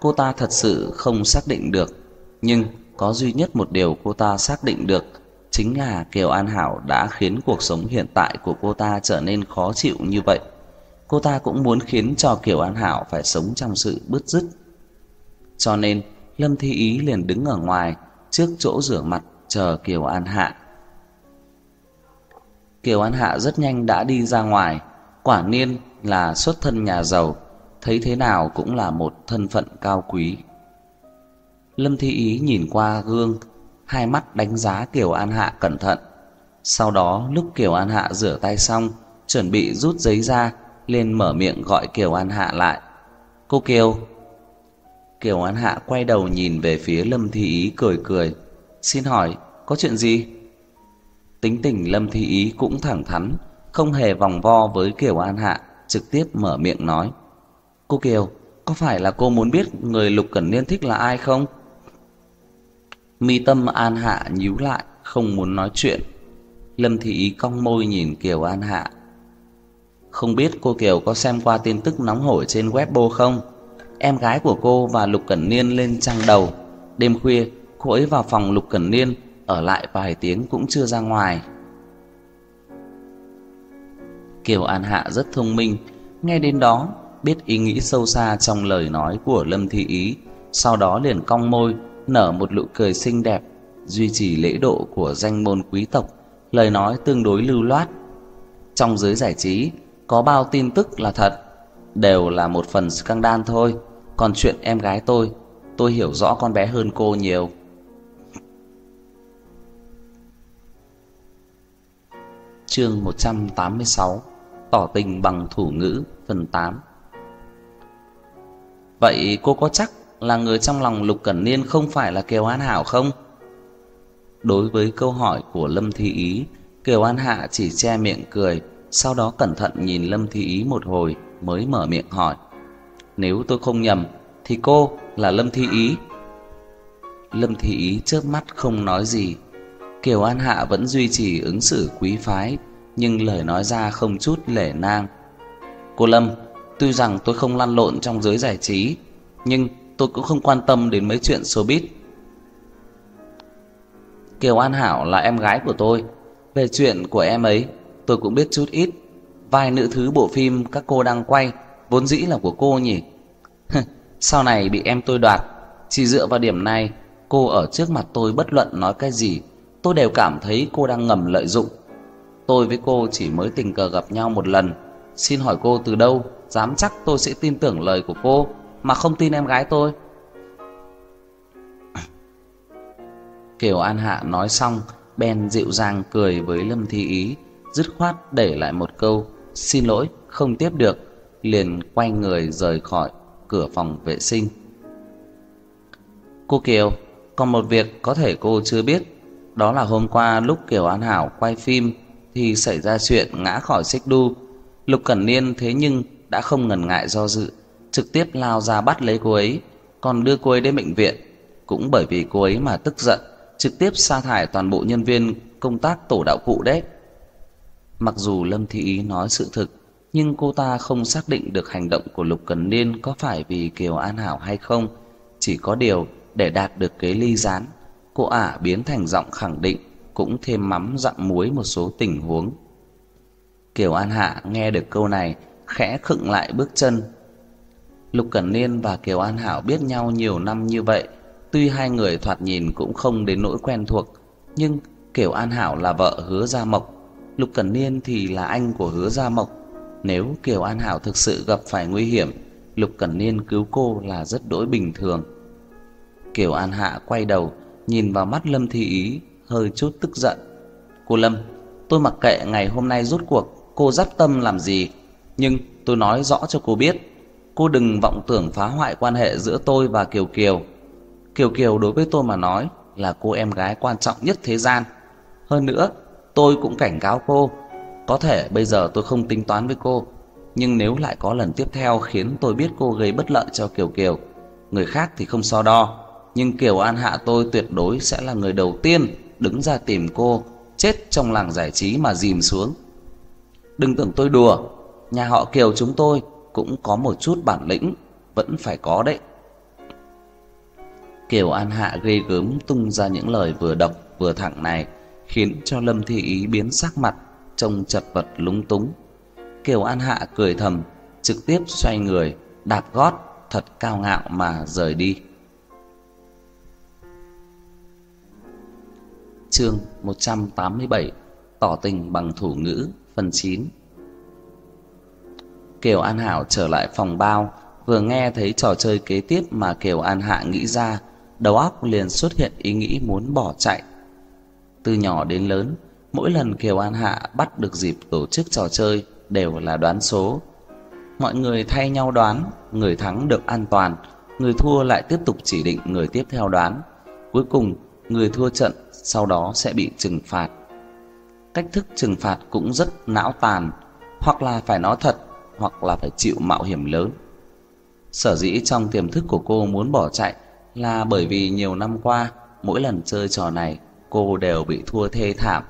Cô ta thật sự không xác định được. Nhưng có duy nhất một điều cô ta xác định được, chính là Kiều An Hảo đã khiến cuộc sống hiện tại của cô ta trở nên khó chịu như vậy. Cô ta cũng muốn khiến cho Kiều An Hảo phải sống trong sự bứt rứt. Cho nên, Lâm Thi Ý liền đứng ở ngoài trước chỗ rửa mặt chờ Kiều An Hạ. Kiều An Hạ rất nhanh đã đi ra ngoài, quả niên là xuất thân nhà giàu, thấy thế nào cũng là một thân phận cao quý. Lâm Thi Ý nhìn qua gương hai mắt đánh giá Kiều An Hạ cẩn thận. Sau đó lúc Kiều An Hạ rửa tay xong, chuẩn bị rút giấy ra, liền mở miệng gọi Kiều An Hạ lại. "Cô Kiều." Kiều An Hạ quay đầu nhìn về phía Lâm Thi Ý cười cười, "Xin hỏi, có chuyện gì?" Tính tình Lâm Thi Ý cũng thẳng thắn, không hề vòng vo với Kiều An Hạ, trực tiếp mở miệng nói: "Cô Kiều, có phải là cô muốn biết người Lục Cẩn Niên thích là ai không?" Mi tâm An Hạ nhíu lại, không muốn nói chuyện. Lâm Thị Ý cong môi nhìn Kiều An Hạ. Không biết cô Kiều có xem qua tin tức nóng hổi trên Weibo không? Em gái của cô và Lục Cẩn Niên lên trang đầu. Đêm khuya, cô ấy vào phòng Lục Cẩn Niên, ở lại vài tiếng cũng chưa ra ngoài. Kiều An Hạ rất thông minh, nghe đến đó biết ý nghĩ sâu xa trong lời nói của Lâm Thị Ý, sau đó liền cong môi, nở một nụ cười xinh đẹp, duy trì lễ độ của danh môn quý tộc, lời nói tương đối lưu loát. Trong giới giải trí, có bao tin tức là thật, đều là một phần scandal thôi, còn chuyện em gái tôi, tôi hiểu rõ con bé hơn cô nhiều. Chương 186: Tỏ tình bằng thủ ngữ phần 8. Vậy cô có chắc là người trong lòng Lục Cẩn Niên không phải là Kiều An Hảo không? Đối với câu hỏi của Lâm thị Ý, Kiều An Hạ chỉ che miệng cười, sau đó cẩn thận nhìn Lâm Thi Ý một hồi mới mở miệng hỏi. Nếu tôi không nhầm, thì cô là Lâm Thi Ý. Lâm Thi Ý chớp mắt không nói gì. Kiều An Hạ vẫn duy trì ứng xử quý phái, nhưng lời nói ra không chút lễ nang. Cô Lâm, tuy rằng tôi không lăn lộn trong giới giải trí, nhưng tôi cũng không quan tâm đến mấy chuyện showbiz. Kiều An Hảo là em gái của tôi, về chuyện của em ấy tôi cũng biết chút ít, vai nữ thứ bộ phim các cô đang quay vốn dĩ là của cô nhỉ? Sau này bị em tôi đoạt, chỉ dựa vào điểm này, cô ở trước mặt tôi bất luận nói cái gì, tôi đều cảm thấy cô đang ngầm lợi dụng. Tôi với cô chỉ mới tình cờ gặp nhau một lần, xin hỏi cô từ đâu dám chắc tôi sẽ tin tưởng lời của cô mà không tin em gái tôi? Kiều An Hạ nói xong, Ben dịu dàng cười với Lâm Thi Ý, dứt khoát để lại một câu xin lỗi không tiếp được, liền quay người rời khỏi cửa phòng vệ sinh. Cô Kiều, còn một việc có thể cô chưa biết, đó là hôm qua lúc Kiều An Hảo quay phim thì xảy ra chuyện ngã khỏi xích đu. Lục Cẩn Niên thế nhưng đã không ngần ngại do dự, trực tiếp lao ra bắt lấy cô ấy, còn đưa cô ấy đến bệnh viện. Cũng bởi vì cô ấy mà tức giận, trực tiếp sa thải toàn bộ nhân viên công tác tổ đạo cụ đấy. Mặc dù Lâm Thị Ý nói sự thực, nhưng cô ta không xác định được hành động của Lục Cần Niên có phải vì Kiều An Hảo hay không. Chỉ có điều để đạt được cái ly gián, cô ả biến thành giọng khẳng định, cũng thêm mắm dặm muối một số tình huống. Kiều An Hạ nghe được câu này, khẽ khựng lại bước chân. Lục Cẩn Niên và Kiều An Hảo biết nhau nhiều năm như vậy, tuy hai người thoạt nhìn cũng không đến nỗi quen thuộc, nhưng Kiều An Hảo là vợ Hứa Gia Mộc, Lục Cẩn Niên thì là anh của Hứa Gia Mộc. Nếu Kiều An Hảo thực sự gặp phải nguy hiểm, Lục Cẩn Niên cứu cô là rất đối bình thường. Kiều An Hạ quay đầu, nhìn vào mắt Lâm Thi Ý, hơi chút tức giận. "Cô Lâm, tôi mặc kệ ngày hôm nay rốt cuộc cô dắt tâm làm gì, nhưng tôi nói rõ cho cô biết, cô đừng vọng tưởng phá hoại quan hệ giữa tôi và Kiều Kiều. Kiều Kiều đối với tôi mà nói là cô em gái quan trọng nhất thế gian. Hơn nữa, tôi cũng cảnh cáo cô, có thể bây giờ tôi không tính toán với cô, nhưng nếu lại có lần tiếp theo khiến tôi biết cô gây bất lợi cho Kiều Kiều, người khác thì không so đo, nhưng Kiều An Hạ tôi tuyệt đối sẽ là người đầu tiên đứng ra tìm cô, chết trong làng giải trí mà dìm xuống. Đừng tưởng tôi đùa, nhà họ Kiều chúng tôi cũng có một chút bản lĩnh, vẫn phải có đấy. Kiều An Hạ ghê gớm tung ra những lời vừa độc vừa thẳng này, khiến cho Lâm Thi Ý biến sắc mặt, trông chật vật lúng túng. Kiều An Hạ cười thầm, trực tiếp xoay người, đạp gót thật cao ngạo mà rời đi. Chương 187: Tỏ tình bằng thủ ngữ, phần 9. Kiều An Hảo trở lại phòng bao, vừa nghe thấy trò chơi kế tiếp mà Kiều An Hạ nghĩ ra, đầu óc liền xuất hiện ý nghĩ muốn bỏ chạy. Từ nhỏ đến lớn, mỗi lần Kiều An Hạ bắt được dịp tổ chức trò chơi đều là đoán số. Mọi người thay nhau đoán, người thắng được an toàn, người thua lại tiếp tục chỉ định người tiếp theo đoán. Cuối cùng, người thua trận sau đó sẽ bị trừng phạt. Cách thức trừng phạt cũng rất não tàn, hoặc là phải nói thật, hoặc là phải chịu mạo hiểm lớn. Sở dĩ trong tiềm thức của cô muốn bỏ chạy là bởi vì nhiều năm qua, mỗi lần chơi trò này, cô đều bị thua thê thảm.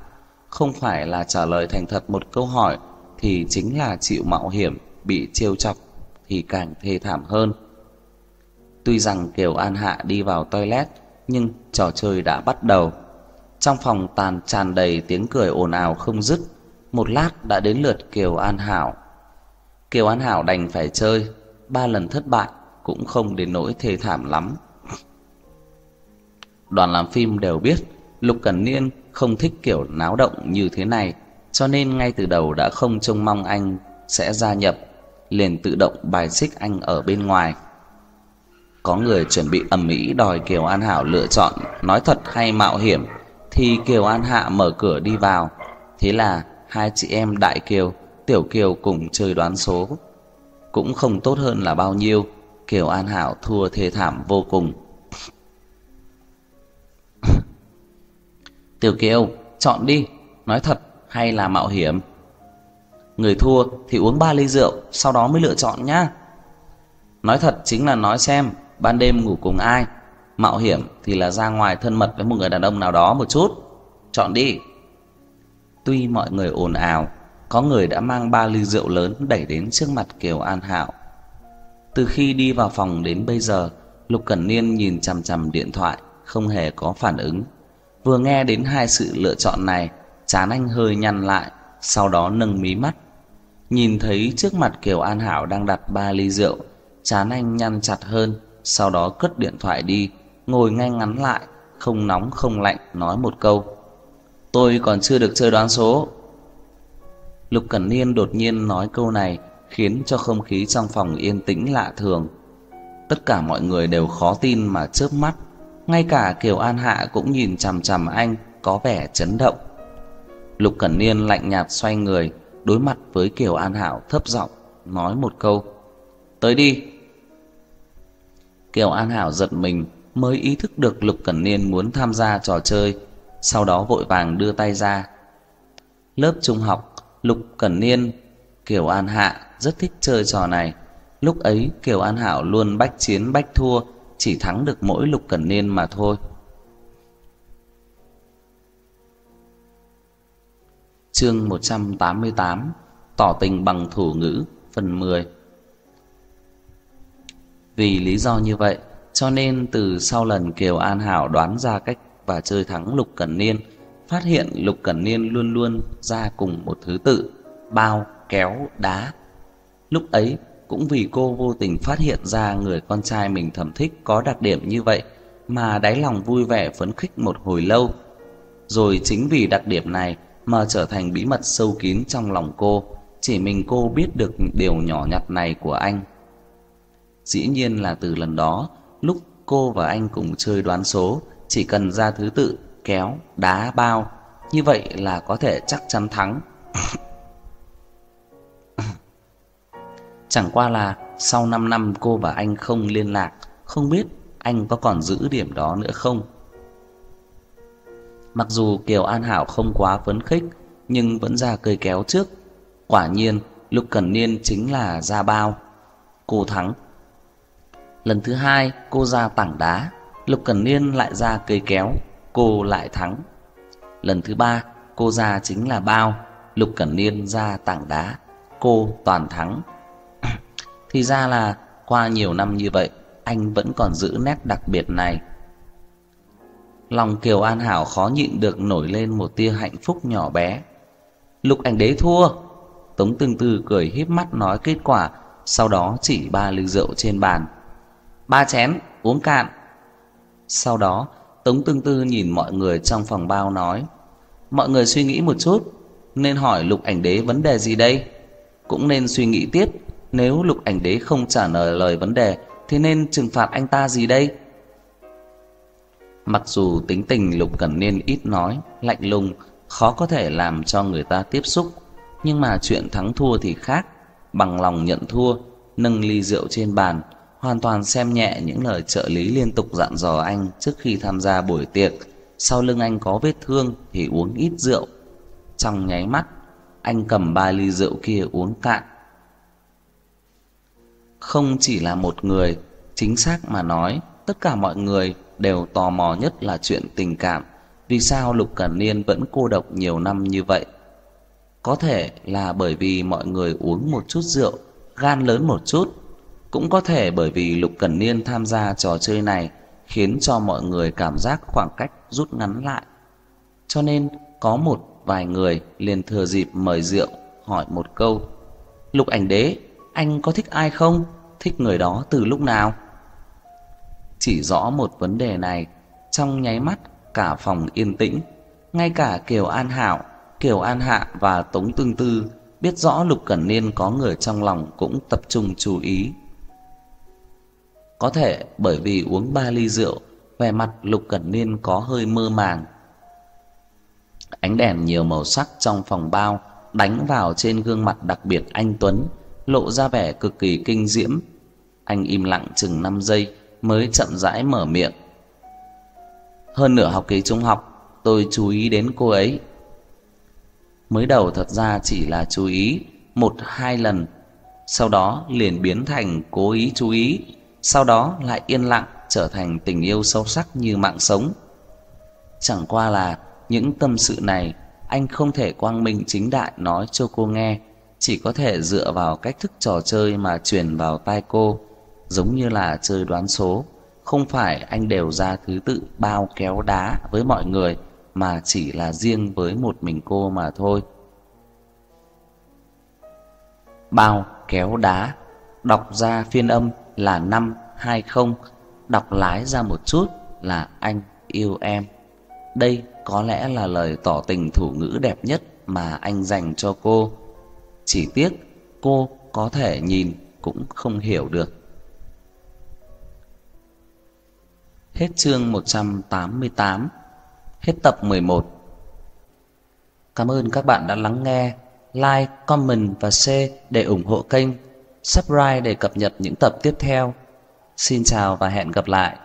Không phải là trả lời thành thật một câu hỏi, thì chính là chịu mạo hiểm, bị trêu chọc, thì càng thê thảm hơn. Tuy rằng Kiều An Hạ đi vào toilet, nhưng trò chơi đã bắt đầu. Trong phòng tàn tràn đầy tiếng cười ồn ào không dứt, một lát đã đến lượt Kiều An Hảo. Kiều An Hảo đành phải chơi, ba lần thất bại cũng không đến nỗi thê thảm lắm. Đoàn làm phim đều biết Lục Cẩn Niên không thích kiểu náo động như thế này, cho nên ngay từ đầu đã không trông mong anh sẽ gia nhập, liền tự động bài xích anh ở bên ngoài. Có người chuẩn bị ầm ĩ đòi Kiều An Hảo lựa chọn nói thật hay mạo hiểm, thì Kiều An Hạ mở cửa đi vào, thế là hai chị em Đại Kiều, Tiểu Kiều cùng chơi đoán số. Cũng không tốt hơn là bao nhiêu, Kiều An Hảo thua thê thảm vô cùng. Tiểu Kiều, chọn đi, nói thật hay là mạo hiểm? Người thua thì uống ba ly rượu, sau đó mới lựa chọn nhá. Nói thật chính là nói xem ban đêm ngủ cùng ai, mạo hiểm thì là ra ngoài thân mật với một người đàn ông nào đó một chút. Chọn đi. Tuy mọi người ồn ào, có người đã mang ba ly rượu lớn đẩy đến trước mặt Kiều An Hạo. Từ khi đi vào phòng đến bây giờ, Lục Cẩn Niên nhìn chằm chằm điện thoại, không hề có phản ứng. Vừa nghe đến hai sự lựa chọn này, chán anh hơi nhăn lại, sau đó nâng mí mắt. Nhìn thấy trước mặt Kiều An Hảo đang đặt ba ly rượu Chán anh nhăn chặt hơn Sau đó cất điện thoại đi Ngồi ngay ngắn lại Không nóng không lạnh nói một câu. Tôi còn chưa được chơi đoán số. Lục Cẩn Niên đột nhiên nói câu này Khiến cho không khí trong phòng yên tĩnh lạ thường. Tất cả mọi người đều khó tin mà chớp mắt. Ngay cả Kiều An Hạ cũng nhìn chằm chằm anh, Có vẻ chấn động. Lục Cẩn Niên lạnh nhạt xoay người, Đối mặt với Kiều An Hảo thấp giọng Nói một câu. Tới đi. Kiều An Hảo giật mình, Mới ý thức được Lục Cẩn Niên muốn tham gia trò chơi, Sau đó vội vàng đưa tay ra. Lớp trung học, Lục Cẩn Niên, Kiều An Hạ rất thích chơi trò này. Lúc ấy, Kiều An Hảo luôn bách chiến bách thua chỉ thắng được mỗi Lục Cẩn Niên mà thôi. Chương 188 Tỏ tình bằng thủ ngữ Phần 10 Vì lý do như vậy Cho nên từ sau lần Kiều An Hảo đoán ra cách Và chơi thắng Lục Cẩn Niên Phát hiện Lục Cẩn Niên luôn luôn ra cùng một thứ tự Bao, kéo, đá. Lúc ấy cũng vì cô vô tình phát hiện ra người con trai mình thầm thích có đặc điểm như vậy mà đáy lòng vui vẻ phấn khích một hồi lâu. Rồi chính vì đặc điểm này mà trở thành bí mật sâu kín trong lòng cô, chỉ mình cô biết được điều nhỏ nhặt này của anh. Dĩ nhiên là từ lần đó, lúc cô và anh cùng chơi đoán số, chỉ cần ra thứ tự kéo, đá, bao, như vậy là có thể chắc chắn thắng. Chẳng qua là sau 5 năm cô và anh không liên lạc, không biết anh có còn giữ điểm đó nữa không. Mặc dù Kiều An Hảo không quá phấn khích, nhưng vẫn ra cười kéo trước. Quả nhiên, Lục Cẩn Niên chính là ra bao. Cô thắng. Lần thứ hai, cô ra tảng đá, Lục Cẩn Niên lại ra cây kéo, cô lại thắng. Lần thứ ba, cô ra chính là bao, Lục Cẩn Niên ra tảng đá, cô toàn thắng. Thì ra là qua nhiều năm như vậy Anh vẫn còn giữ nét đặc biệt này. Lòng Kiều An Hảo khó nhịn được nổi lên một tia hạnh phúc nhỏ bé. Lục ảnh đế thua Tống Tương Tư cười híp mắt nói kết quả Sau đó chỉ ba ly rượu trên bàn. Ba chén, uống cạn. Sau đó Tống Tương Tư nhìn mọi người trong phòng bao nói Mọi người suy nghĩ một chút Nên hỏi lục ảnh đế vấn đề gì đây? Cũng nên suy nghĩ tiếp nếu lục ảnh đế không trả lời lời vấn đề, Thì nên trừng phạt anh ta gì đây? Mặc dù tính tình lục cẩn niên ít nói, Lạnh lùng, Khó có thể làm cho người ta tiếp xúc, Nhưng mà chuyện thắng thua thì khác. Bằng lòng nhận thua, Nâng ly rượu trên bàn, Hoàn toàn xem nhẹ những lời trợ lý liên tục dặn dò anh Trước khi tham gia buổi tiệc. Sau lưng anh có vết thương Thì uống ít rượu. Trong nháy mắt, Anh cầm ba ly rượu kia uống cạn không chỉ là một người, chính xác mà nói, tất cả mọi người đều tò mò nhất là chuyện tình cảm. Vì sao Lục Cẩn Niên vẫn cô độc nhiều năm như vậy? Có thể là bởi vì mọi người uống một chút rượu, gan lớn một chút. Cũng có thể bởi vì Lục Cẩn Niên tham gia trò chơi này khiến cho mọi người cảm giác khoảng cách rút ngắn lại. Cho nên có một vài người liền thừa dịp mời rượu hỏi một câu. Lục ảnh đế, anh có thích ai không? Thích người đó từ lúc nào? Chỉ rõ một vấn đề này, trong nháy mắt cả phòng yên tĩnh, ngay cả Kiều An Hảo, Kiều An Hạ và Tống Tương Tư biết rõ Lục Cẩn Niên có người trong lòng cũng tập trung chú ý. Có thể bởi vì uống ba ly rượu, vẻ mặt Lục Cẩn Niên có hơi mơ màng. Ánh đèn nhiều màu sắc trong phòng bao đánh vào trên gương mặt đặc biệt anh tuấn, lộ ra vẻ cực kỳ kinh diễm. Anh im lặng chừng 5 giây mới chậm rãi mở miệng. Hơn nửa học kỳ trung học, tôi chú ý đến cô ấy. Mới đầu thật ra chỉ là chú ý một hai lần, sau đó liền biến thành cố ý chú ý, sau đó lại yên lặng trở thành tình yêu sâu sắc như mạng sống. Chẳng qua là những tâm sự này anh không thể quang minh chính đại nói cho cô nghe chỉ có thể dựa vào cách thức trò chơi mà truyền vào tai cô, giống như là chơi đoán số, không phải anh đều ra thứ tự bao kéo đá với mọi người mà chỉ là riêng với một mình cô mà thôi. bao kéo đá. Đọc ra phiên âm là năm hai không. Đọc lái ra một chút là anh yêu em. Đây có lẽ là lời tỏ tình thủ ngữ đẹp nhất mà anh dành cho cô chỉ tiếc cô có thể nhìn cũng không hiểu được. Hết chương 188 Hết tập 11 Cảm ơn các bạn đã lắng nghe Like, comment và share để ủng hộ kênh. Subscribe để cập nhật những tập tiếp theo. Xin chào và hẹn gặp lại.